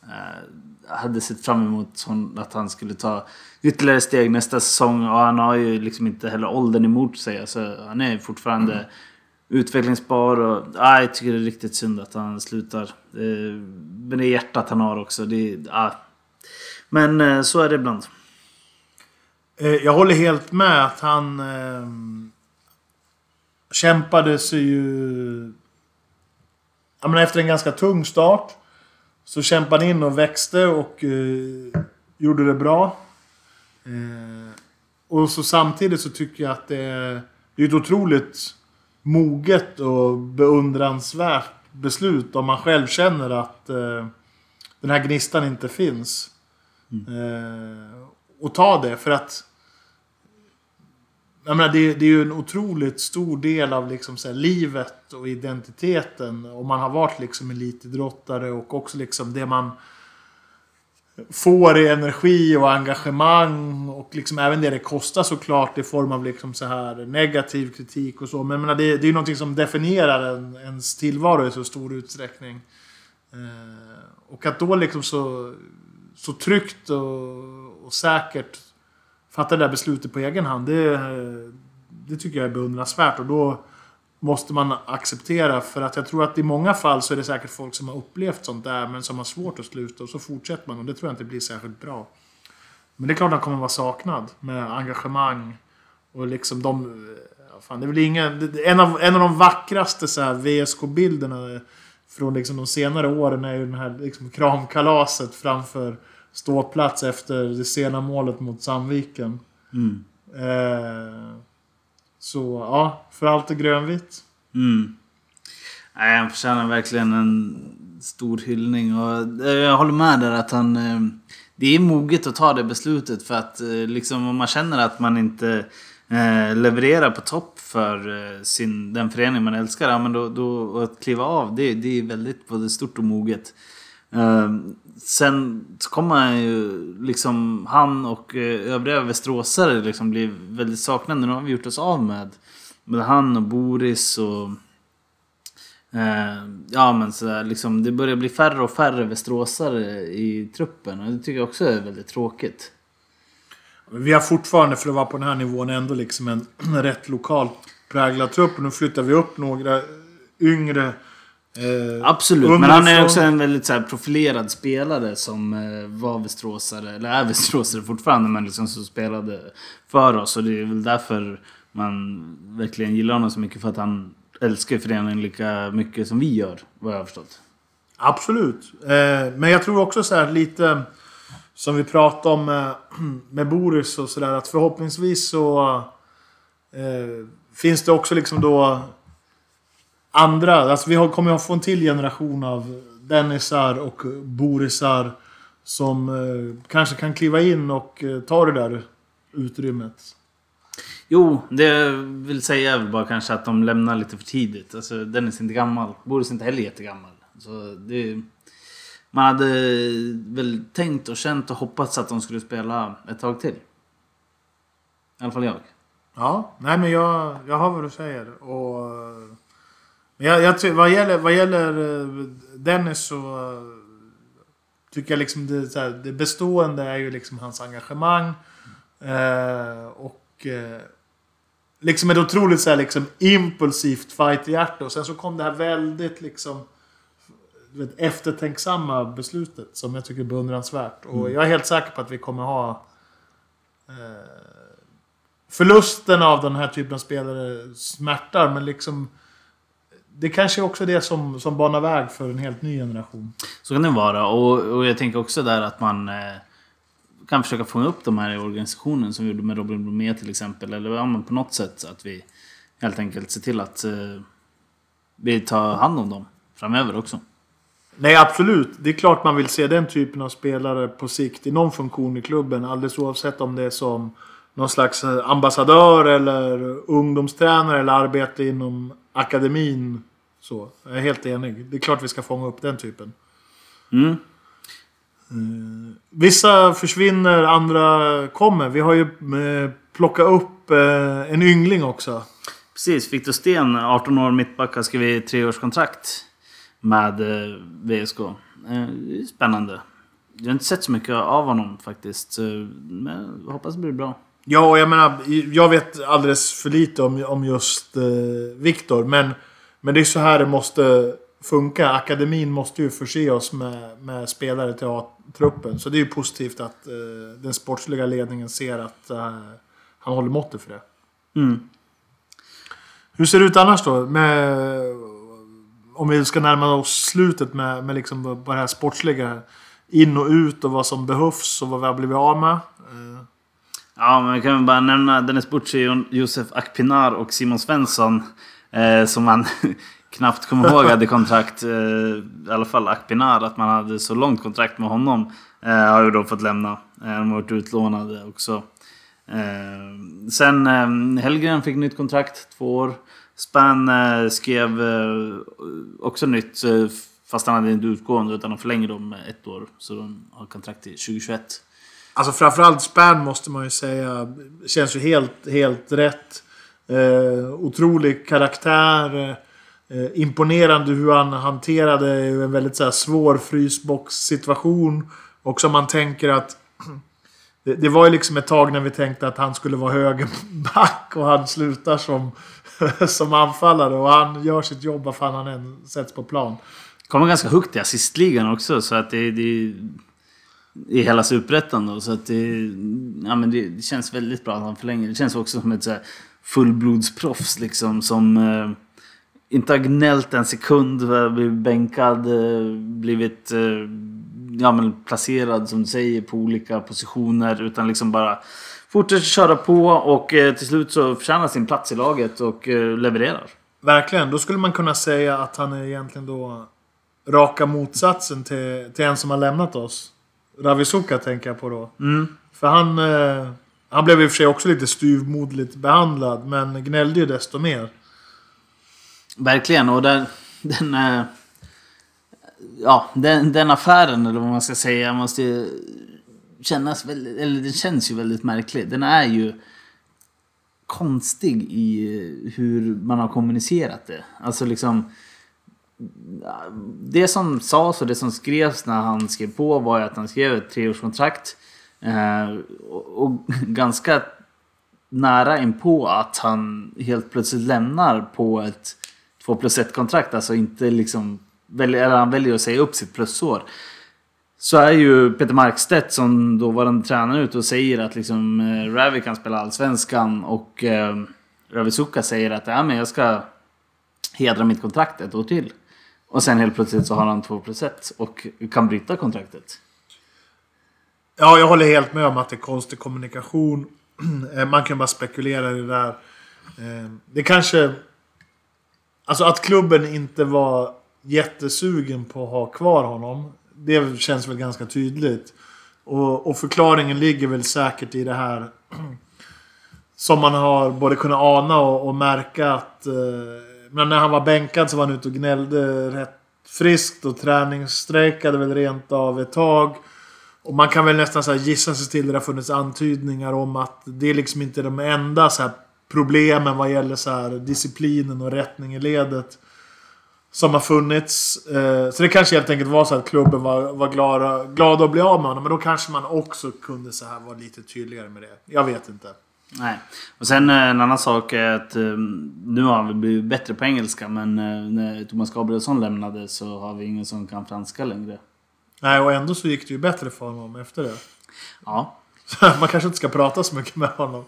Eh, hade sett fram emot att han skulle ta ytterligare steg nästa säsong och han har ju liksom inte heller åldern emot sig. Alltså, han är fortfarande mm utvecklingsbar. Och, ah, jag tycker det är riktigt synd att han slutar. Eh, men det hjärtat han har också. Det, ah. Men eh, så är det ibland. Eh, jag håller helt med att han eh, kämpade sig ju... Jag menar, efter en ganska tung start så kämpade han in och växte och eh, gjorde det bra. Eh, och så samtidigt så tycker jag att det är, det är ett otroligt moget och beundransvärt beslut om man själv känner att eh, den här gnistan inte finns. Eh, och ta det för att jag menar, det, det är ju en otroligt stor del av liksom så här, livet och identiteten. om man har varit liksom elitidrottare och också liksom det man får i energi och engagemang. Och liksom även det det kostar såklart i form av liksom så här negativ kritik och så. Men jag menar, det, det är ju någonting som definierar en, ens tillvaro i så stor utsträckning. Eh, och att då liksom så, så tryggt och, och säkert fatta det där beslutet på egen hand. Det, det tycker jag är beundransvärt. Och då måste man acceptera. För att jag tror att i många fall så är det säkert folk som har upplevt sånt där. Men som har svårt att sluta. Och så fortsätter man. Och det tror jag inte blir särskilt bra. Men det är klart att han kommer vara saknad. Med engagemang. Och liksom de... Fan, det är väl ingen, en, av, en av de vackraste så VSK-bilderna från liksom de senare åren är ju den här liksom kramkalaset framför ståplats efter det sena målet mot Sandviken. Mm. Eh, så ja, för allt är grönvitt. Mm. Nej, han förtjänar verkligen en stor hyllning. Och eh, jag håller med där att han... Eh, det är moget att ta det beslutet för att eh, liksom om man känner att man inte levererar på topp för sin, den förening man älskar, ja, men då, då, att kliva av, det, det är väldigt både stort och moget. Sen så kommer han ju, liksom, han och eh, övriga västeråsare liksom blir väldigt saknade. Nu har vi gjort oss av med, med han och Boris och Eh, ja men sådär liksom, det börjar bli färre och färre västeråsare i truppen och det tycker jag också är väldigt tråkigt. Vi har fortfarande, för att vara på den här nivån, ändå liksom en rätt lokalt präglad trupp. Och nu flyttar vi upp några yngre. Eh, Absolut, men han är också en väldigt så här, profilerad spelare som eh, var västeråsare, eller är västeråsare fortfarande, men liksom som spelade för oss. Och det är väl därför man verkligen gillar honom så mycket, för att han älskar föreningen lika mycket som vi gör, vad jag har förstått. Absolut. Eh, men jag tror också så här lite som vi pratade om med, [clears throat] med Boris och sådär att förhoppningsvis så eh, finns det också liksom då andra. Alltså vi kommer att få en till generation av Dennisar och Borisar som eh, kanske kan kliva in och eh, ta det där utrymmet. Jo, det jag vill säga är väl bara kanske att de lämnar lite för tidigt. Alltså, Dennis är inte gammal. Boris är inte heller jättegammal. Så det, man hade väl tänkt och känt och hoppats att de skulle spela ett tag till. I alla fall jag. Ja, nej men jag, jag har vad du säger. Och, eh, jag, jag, vad, gäller, vad gäller eh, Dennis så eh, tycker jag liksom det, här, det bestående är ju liksom hans engagemang. Eh, och eh, liksom ett otroligt så här, liksom, impulsivt fight-hjärta. Och sen så kom det här väldigt liksom vet, eftertänksamma beslutet som jag tycker är beundransvärt. Och jag är helt säker på att vi kommer ha eh, förlusten av den här typen av spelare smärtar, men liksom... Det kanske är också det som, som banar väg för en helt ny generation. Så kan det vara. Och, och jag tänker också där att man eh, kan försöka fånga upp de här i organisationen som vi gjorde med Robin Blomé till exempel. Eller ja, på något sätt att vi helt enkelt ser till att eh, vi tar hand om dem framöver också. Nej, absolut. Det är klart man vill se den typen av spelare på sikt i någon funktion i klubben. Alldeles oavsett om det är som någon slags eh, ambassadör eller ungdomstränare eller arbete inom akademin. Så, jag är helt enig. Det är klart vi ska fånga upp den typen. Mm. Vissa försvinner, andra kommer. Vi har ju eh, plockat upp eh, en yngling också. Precis, Viktor Sten, 18 år, mittback, har skrivit treårskontrakt med eh, VSK. Eh, spännande. Jag har inte sett så mycket av honom faktiskt. Men jag hoppas det blir bra. Ja, och jag menar, jag vet alldeles för lite om, om just eh, Viktor. Men, men det är så här det måste funka. Akademin måste ju förse oss med, med spelare till A-truppen. Så det är ju positivt att eh, den sportsliga ledningen ser att eh, han håller måttet för det. Mm. Hur ser det ut annars då? Med, om vi ska närma oss slutet med, med liksom vad det här sportsliga. In och ut och vad som behövs och vad vi har blivit av med. Eh, Ja, men jag kan väl bara nämna Dennis Bucci, Josef Akpinar och Simon Svensson. Eh, som man [laughs] knappt kommer ihåg hade kontrakt. Eh, I alla fall Akpinar, att man hade så långt kontrakt med honom. Eh, har ju då fått lämna. Eh, de har varit utlånade också. Eh, sen eh, Hellgren fick nytt kontrakt, två år. Span eh, skrev eh, också nytt. Eh, fast han hade inte utgående utan de förlängde dem med ett år. Så de har kontrakt till 2021. Alltså framförallt Span måste man ju säga. Känns ju helt, helt rätt. Eh, otrolig karaktär. Eh, imponerande hur han hanterade en väldigt så här, svår frysbox-situation. Och som man tänker att... [clears throat] Det, det var ju liksom ett tag när vi tänkte att han skulle vara högerback [laughs] och han slutar som, [laughs] som anfallare. Och han gör sitt jobb vad fan han än sätts på plan. Kommer ganska högt i assistligan också. Så att det, det i hela superettan då. Så att det, ja, men det, det känns väldigt bra att han förlänger. Det känns också som ett så här fullblodsproffs liksom. Som eh, inte har gnällt en sekund. Blivit bänkad. Eh, blivit eh, ja, men placerad som du säger på olika positioner. Utan liksom bara fortsätter köra på och eh, till slut så förtjänar sin plats i laget och eh, levererar. Verkligen. Då skulle man kunna säga att han är egentligen då raka motsatsen till, till en som har lämnat oss. Ravisuka tänker jag på då. Mm. För han, eh, han blev i och för sig också lite styvmoderligt behandlad, men gnällde ju desto mer. Verkligen. Och den, den, eh, ja, den, den affären, eller vad man ska säga, måste ju kännas väldigt, eller den känns ju väldigt märklig. Den är ju konstig i hur man har kommunicerat det. Alltså liksom... Det som sades och det som skrevs när han skrev på var ju att han skrev ett treårskontrakt. Eh, och, och [laughs] ganska nära inpå att han helt plötsligt lämnar på ett 2 plus 1 kontrakt. Alltså inte liksom, eller han väljer att säga upp sitt plusår. Så är ju Peter Markstedt som då var den tränare ute och säger att liksom eh, Ravi kan spela allsvenskan och eh, Ravisuka säger att ja, men jag ska hedra mitt kontrakt ett år till. Och sen helt plötsligt så har han 2 plus 1 och kan bryta kontraktet. Ja, jag håller helt med om att det är konstig kommunikation. [clears throat] Eh, man kan bara spekulera i det där. Eh, det kanske... Alltså att klubben inte var jättesugen på att ha kvar honom. Det känns väl ganska tydligt. Och, och förklaringen ligger väl säkert i det här. [clears throat] Som man har både kunnat ana och, och märka att... Eh, men när han var bänkad så var han ute och gnällde rätt friskt och träningsstrejkade väl rent av ett tag. Och man kan väl nästan så här gissa sig till det har funnits antydningar om att det är liksom inte de enda så här problemen vad gäller så här disciplinen och rättning i ledet. Som har funnits. Eh, så det kanske helt enkelt var så att klubben var, var glada, glada att bli av med honom. Men då kanske man också kunde så här vara lite tydligare med det. Jag vet inte. Nej. Och sen eh, en annan sak är att eh, nu har vi blivit bättre på engelska men eh, när Thomas Gabrielsson lämnade så har vi ingen som kan franska längre. Nej, och ändå så gick det ju bättre för honom efter det. Ja. Så [laughs] man kanske inte ska prata så mycket med honom.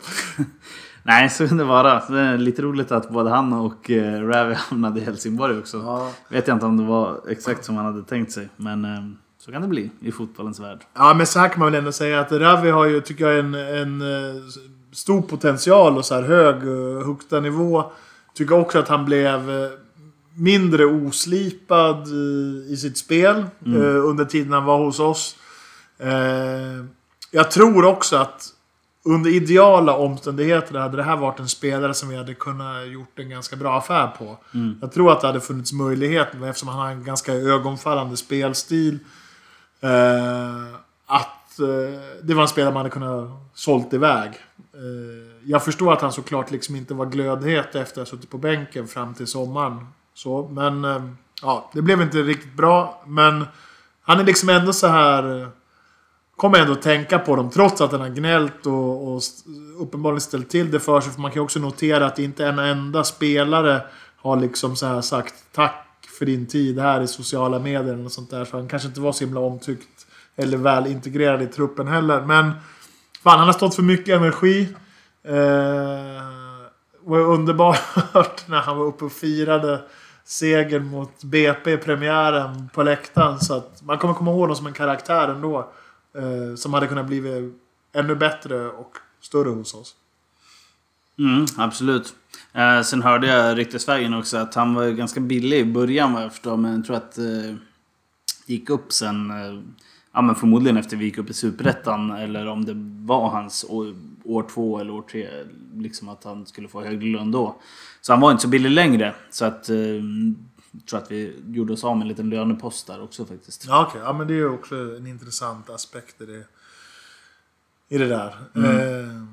[laughs] Nej, så kan det vara. Det är lite roligt att både han och Ravi [laughs] hamnade i Helsingborg också. Ja. Vet jag inte om det var exakt som han hade tänkt sig. Men så kan det bli i fotbollens värld. Ja, men så här kan man väl ändå säga att Ravi har ju, tycker jag, en, en stor potential och så här hög, eh, högsta nivå. Tycker också att han blev eh, mindre oslipad i sitt spel eh, under tiden han var hos oss. Jag tror också att under ideala omständigheter hade det här varit en spelare som vi hade kunnat gjort en ganska bra affär på. Jag tror att det hade funnits möjlighet, eftersom han har en ganska ögonfallande spelstil. Eh, att eh, det var en spelare man hade kunnat sålt iväg. Eh, jag förstår att han såklart liksom inte var glödhet efter att ha suttit på bänken fram till sommaren. Så, men eh, ja, det blev inte riktigt bra. Men han är liksom ändå så här... Eh, kommer ändå tänka på dem trots att han har gnällt och, och uppenbarligen ställt till det för sig. För man kan ju också notera att inte en enda spelare har liksom så här sagt tack för din tid här i sociala medier eller något sånt där. Så han kanske inte var så himla omtyckt eller väl integrerad i truppen heller. Men fan, han har stått för mycket energi. Eh, var underbart [laughs] när han var uppe och firade segern mot BP i premiären på läktaren. Så att man kommer komma ihåg honom som en karaktär ändå. Eh, som hade kunnat bli ännu bättre och större hos oss. Mm, absolut. Eh, sen hörde jag ryktesvägen också att han var ganska billig i början vad jag förstår. Men jag tror att eh, gick upp sen. Eh, ja men förmodligen efter vi gick upp i Superettan. Eller om det var hans år, år två eller år tre. Liksom att han skulle få högre lön då. Så han var inte så billig längre. Så att... Eh, jag tror att vi gjorde oss av med en liten lönepost där också faktiskt. Ja, okej. Ja, men det är ju också en intressant aspekt i det, i det där. Eh,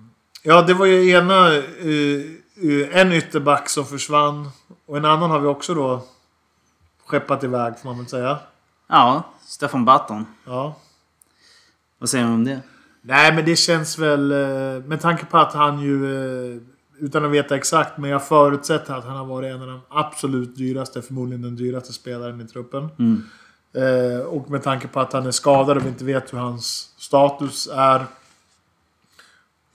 ja, det var ju ena... eh, en ytterback som försvann. Och en annan har vi också då skeppat iväg, får man väl säga. Ja, Stefan Batton. Ja. Vad säger man om det? Nej, men det känns väl... eh, Med tanke på att han ju... eh, Utan att veta exakt, men jag förutsätter att han har varit en av de absolut dyraste, förmodligen den dyraste spelaren i truppen. Mm. Eh, och med tanke på att han är skadad och vi inte vet hur hans status är.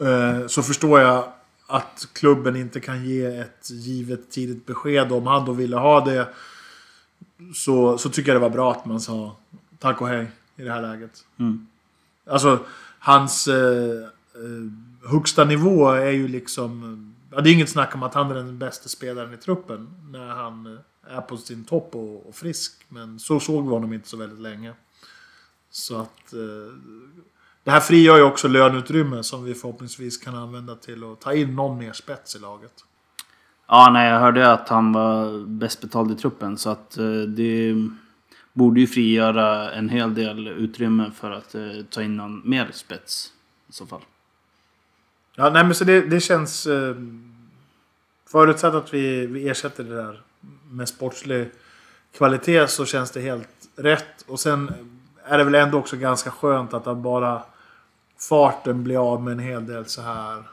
Eh, så förstår jag att klubben inte kan ge ett givet tidigt besked om han då ville ha det. Så, så tycker jag det var bra att man sa tack och hej i det här läget. Mm. Alltså, hans eh, eh, högsta nivå är ju liksom... Ja, det är inget snack om att han är den bästa spelaren i truppen. När han eh, är på sin topp och, och frisk. Men så såg vi honom inte så väldigt länge. Så att... Eh, det här frigör ju också löneutrymme som vi förhoppningsvis kan använda till att ta in någon mer spets i laget. Ja, nej, jag hörde att han var bäst betald i truppen. Så att eh, det borde ju frigöra en hel del utrymme för att eh, ta in någon mer spets. I så fall. Ja, nej men så det, det känns... Eh, förutsatt att vi, vi ersätter det där med sportslig kvalitet så känns det helt rätt. Och sen är det väl ändå också ganska skönt att bara farten blir av med en hel del så här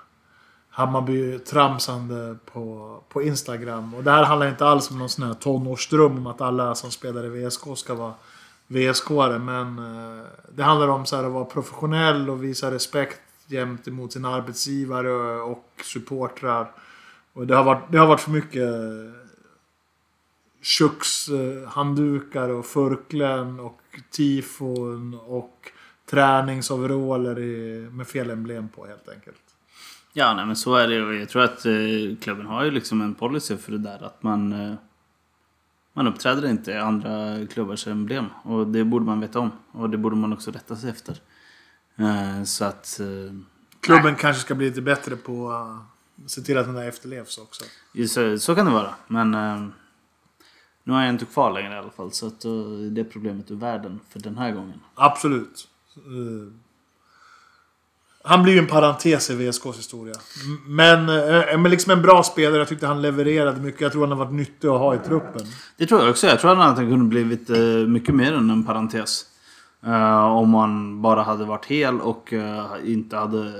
Hammarby-tramsande på, på Instagram. Och det här handlar inte alls om någon sån här tonårsdröm om att alla som spelar i VSK ska vara VSK-are. Men eh, det handlar om så här att vara professionell och visa respekt gentemot sin arbetsgivare och supportrar. Och det har varit, det har varit för mycket eh, kökshanddukar eh, och förkläden och tifon och träningsoveraller med fel emblem på helt enkelt. Ja, nej, men så är det. Och jag tror att eh, klubben har ju liksom en policy för det där. Att man, eh, man uppträder inte i andra klubbars emblem. Och det borde man veta om. Och det borde man också rätta sig efter. Eh, så att... Eh, Klubben kanske ska bli lite bättre på att se till att den där efterlevs också. Ja, Så, så kan det vara. Men eh, nu är jag inte kvar längre i alla fall. Så att, eh, det är problemet ur världen för den här gången. Absolut. Eh, Han blir ju en parentes i VSKs historia. Men, eh, men liksom en bra spelare. Jag tyckte han levererade mycket. Jag tror han har varit nyttig att ha i truppen. Det tror jag också. Jag tror att han kunde blivit eh, mycket mer än en parentes. Eh, om han bara hade varit hel och eh, inte hade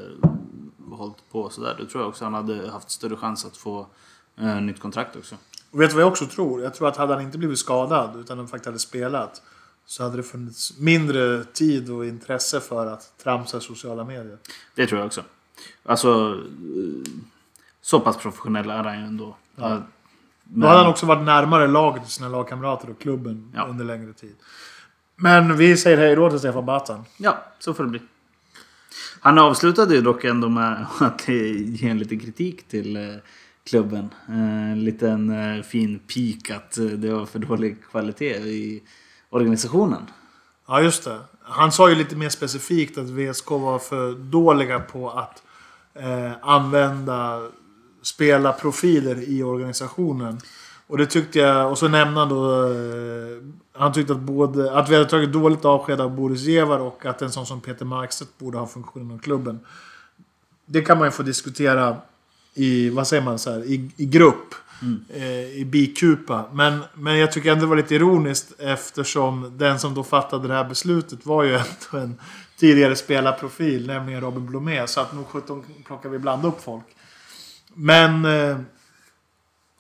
hållit på sådär. Då tror jag också han hade haft större chans att få eh, nytt kontrakt också. Och vet du vad jag också tror? Jag tror att hade han inte blivit skadad utan han faktiskt hade spelat. Så hade det funnits mindre tid och intresse för att tramsa sociala medier. Det tror jag också. Alltså, eh, så pass professionell är han ju ändå. Ja. Eh, Då hade han också varit närmare laget sina lagkamrater och klubben Ja. under längre tid. Men vi säger hej då till Stefan Batan. Ja, så får det bli. Han avslutade ju dock ändå med att ge en liten kritik till eh, klubben. Eh, En liten fin pik att det var för dålig kvalitet i organisationen. Ja, just det. Han sa ju lite mer specifikt att VSK var för dåliga på att eh, använda spelarprofiler i organisationen. Och det tyckte jag, och så nämnde han då... Eh, han tyckte att, både, att vi hade tagit dåligt avsked av Boris Jevar och att en sån som Peter Markstedt borde ha funktion inom klubben. Det kan man ju få diskutera i, vad säger man, så här, i, i grupp. Mm. eh, i bikupa. Men, men jag tycker ändå det var lite ironiskt eftersom den som då fattade det här beslutet var ju [laughs] ändå en tidigare spelarprofil, nämligen Robin Blomé. Så att nog 17 plockar vi ibland upp folk. Men eh,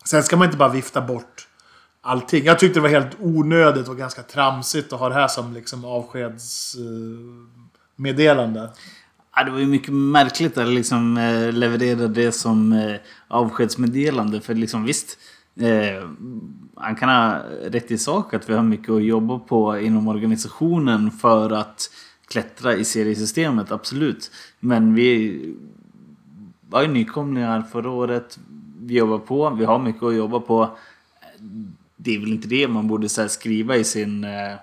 sen ska man inte bara vifta bort allting. Jag tyckte det var helt onödigt och ganska tramsigt att ha det här som liksom avskedsmeddelande. Eh, Ja, det var ju mycket märkligt att liksom eh, leverera det som eh, avskedsmeddelande. För liksom visst, eh, han kan ha rätt i sak att vi har mycket att jobba på inom organisationen för att klättra i seriesystemet, absolut. Men vi var ju nykomlingar förra året. Vi jobbar på, vi har mycket att jobba på. Det är väl inte det man borde så här, skriva i sin... Eh,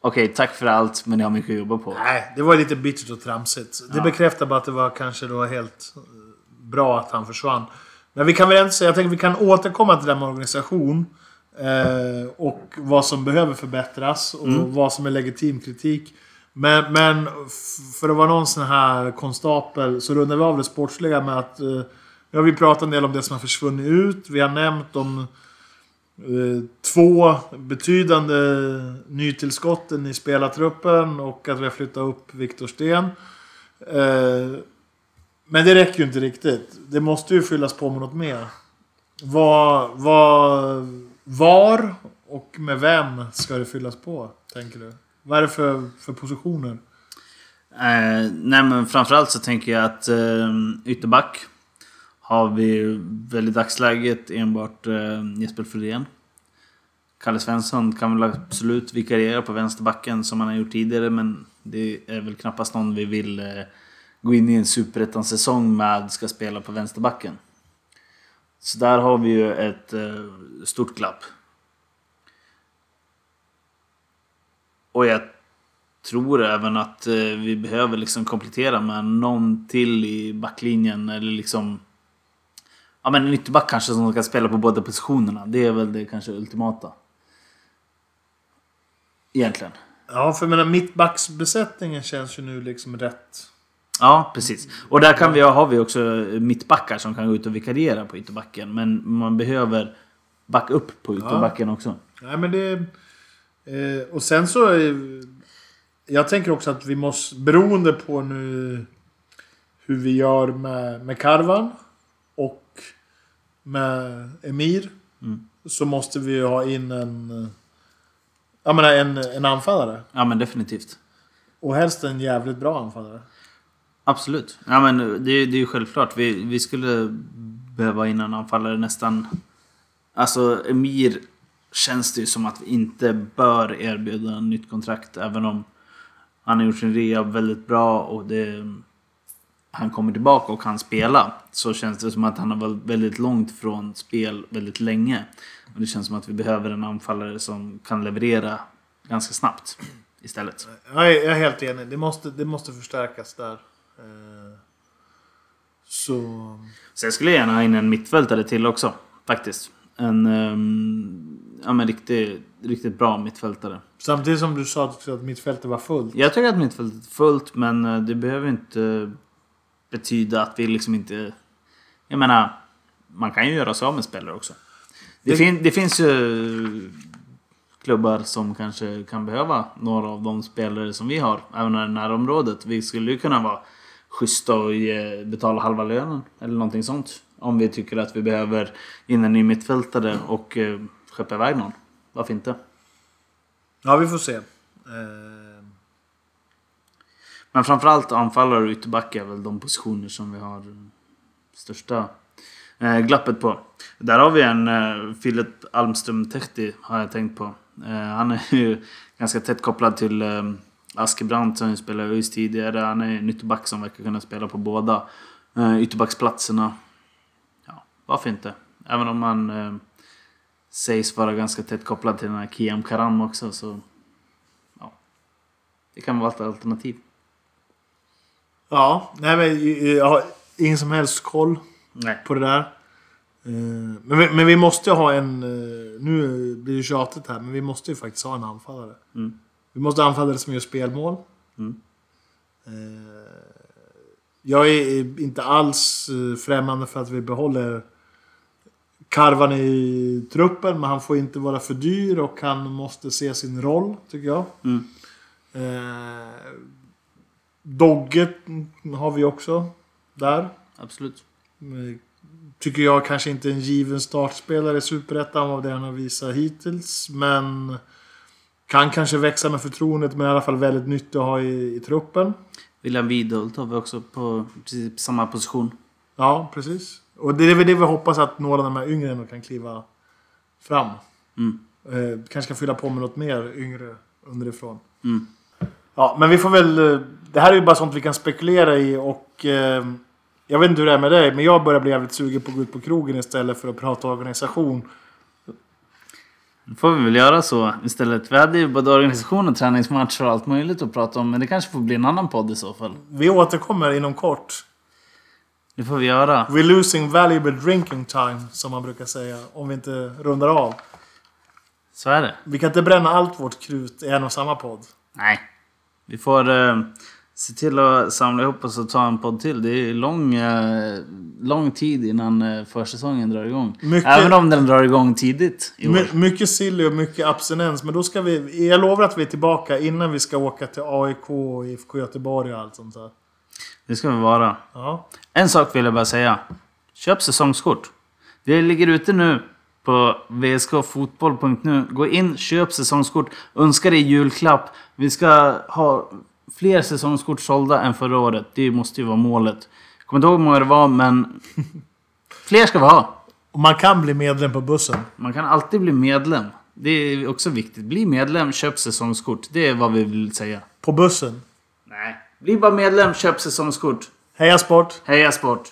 Okej, tack för allt, men jag har mycket att jobba på. Nej, det var lite bittert och tramsigt. Det Ja. bekräftar bara att det var kanske då helt eh, bra att han försvann. Men vi kan väl inte säga, jag tänker vi kan återkomma till det där med organisation. Eh, och vad som behöver förbättras och vad som är legitim kritik. Men, men för att vara någon sån här konstapel så rundar vi av det sportsliga med att... Eh, ja, vi pratat en del om det som har försvunnit ut. Vi har nämnt om Eh, två betydande nytillskotten i spelartruppen och att vi har flyttat upp Viktor Sten. Eh, men det räcker ju inte riktigt. Det måste ju fyllas på med något mer. Var, var, var och med vem ska det fyllas på, tänker du? Vad är det för, för positioner? Eh, nej men framförallt så tänker jag att eh, ytterback har vi väl i dagsläget enbart eh, Jesper Fridén. Kalle Svensson kan väl absolut vikariera på vänsterbacken som han har gjort tidigare men det är väl knappast någon vi vill eh, gå in i en superettan-säsong med ska spela på vänsterbacken. Så där har vi ju ett eh, stort glapp. Och jag tror även att eh, vi behöver liksom komplettera med någon till i backlinjen. Eller liksom... Ja men en ytterback kanske som kan spela på båda positionerna. Det är väl det kanske ultimata. Egentligen. Ja, för jag menar mittbacksbesättningen känns ju nu liksom rätt. Ja, precis. Och där kan vi, har vi också mittbackar som kan gå ut och vikariera på ytterbacken. Men man behöver backa upp på ytterbacken också. Nej men det... Eh, och sen så... Eh, jag tänker också att vi måste, beroende på nu hur vi gör med, med Karvan med Emir. Så måste vi ha in en... Jag menar en, en anfallare. Ja men definitivt. Och helst en jävligt bra anfallare. Absolut. Ja, men det, är- det är ju självklart. Vi, vi skulle behöva in en anfallare nästan... Alltså, Emir känns det ju som att vi inte bör erbjuda en nytt kontrakt. Även om han har gjort sin rea väldigt bra och det, han kommer tillbaka och kan spela. Så känns det som att han har varit väldigt långt från spel väldigt länge. Och det känns som att vi behöver en anfallare som kan leverera ganska snabbt istället. Jag är, jag är helt enig. Det måste, det måste förstärkas där. Eh, Så... Sen skulle jag gärna ha in en mittfältare till också. Faktiskt. En um, ja, men riktigt, riktigt bra mittfältare. Samtidigt som du sa att att mittfältet var fullt. Jag tycker att mittfältet är fullt men eh, det behöver inte betyda att vi liksom inte... Jag menar, man kan ju göra sig av med spelare också. Det, Det- fin, det finns ju klubbar som kanske kan behöva några av de spelare som vi har. Även i närområdet. Vi skulle ju kunna vara schyssta och ge, betala halva lönen. Eller någonting sånt. Om vi tycker att vi behöver in en ny mittfältare och eh, skeppa iväg någon. Varför inte? Ja, vi får se. Eh, men framförallt anfallare och ytterback är väl de positioner som vi har eh, största eh, glappet på. Där har vi en eh, Philip Almström Tehti har jag tänkt på. Eh, han är ju [laughs] ganska tätt kopplad till eh, Askebrandt som spelade i ÖIS tidigare. Han är en ytterback som verkar kunna spela på båda eh, ytterbacksplatserna. Ja, varför inte? Även om han eh, sägs vara ganska tätt kopplad till den här Kiam Karam också så... Ja, det kan vara ett alternativ ja, nej men jag har ingen som helst koll Nej. på det där. Eh, Men vi, men vi måste ha en... eh, Nu blir det tjatigt här, men vi måste ju faktiskt ha en anfallare. Mm. Vi måste ha anfallare som gör spelmål. Mm. Eh, Jag är inte alls eh, främmande för att vi behåller karvan i truppen, men han får inte vara för dyr och han måste se sin roll, tycker jag. Mm. Eh, Dogge har vi också där. Absolut. Eh, Tycker jag kanske inte en given startspelare i Superettan av det han har visat hittills. Men kan kanske växa med förtroendet, men i alla fall väldigt nyttig att ha i, i truppen. William Widholt har vi också på precis samma position. Ja, precis. Och det är väl det vi hoppas att några av de här yngre kan kliva fram. Mm. Eh, kanske ska fylla på med något mer yngre underifrån. Mm. Ja, men vi får väl... eh, Det här är ju bara sånt vi kan spekulera i och... Eh, jag vet inte hur det är med dig, men jag börjar bli jävligt sugen på att gå ut på krogen istället för att prata organisation. Då får vi väl göra så istället. Vi hade ju både organisation och träningsmatcher och allt möjligt att prata om. Men det kanske får bli en annan podd i så fall. Vi återkommer inom kort. Det får vi göra. We're losing valuable drinking time, som man brukar säga, om vi inte rundar av. Så är det. Vi kan inte bränna allt vårt krut i en och samma podd. Nej. Vi får eh, se till att samla ihop oss och ta en podd till. Det är lång, eh, lång tid innan eh, försäsongen drar igång. Mycket- Även om den drar igång tidigt i år. My, mycket silly och mycket abstinens, men då ska vi... Jag lovar att vi är tillbaka innan vi ska åka till AIK och IFK Göteborg och allt sånt där. Det ska vi vara. Ja. En sak vill jag bara säga. Köp säsongskort. Det ligger ute nu på vskfotboll.nu. Gå in, köp säsongskort. Önska dig julklapp. Vi ska ha fler säsongskort sålda än förra året. Det måste ju vara målet. Kommer inte ihåg hur många det var, men... [laughs] fler ska vi ha. Och man kan bli medlem på bussen. Man kan alltid bli medlem. Det är också viktigt. Bli medlem, köp säsongskort. Det är vad vi vill säga. På bussen. Nej. Bli bara medlem, köp säsongskort. Heja sport! Heja sport!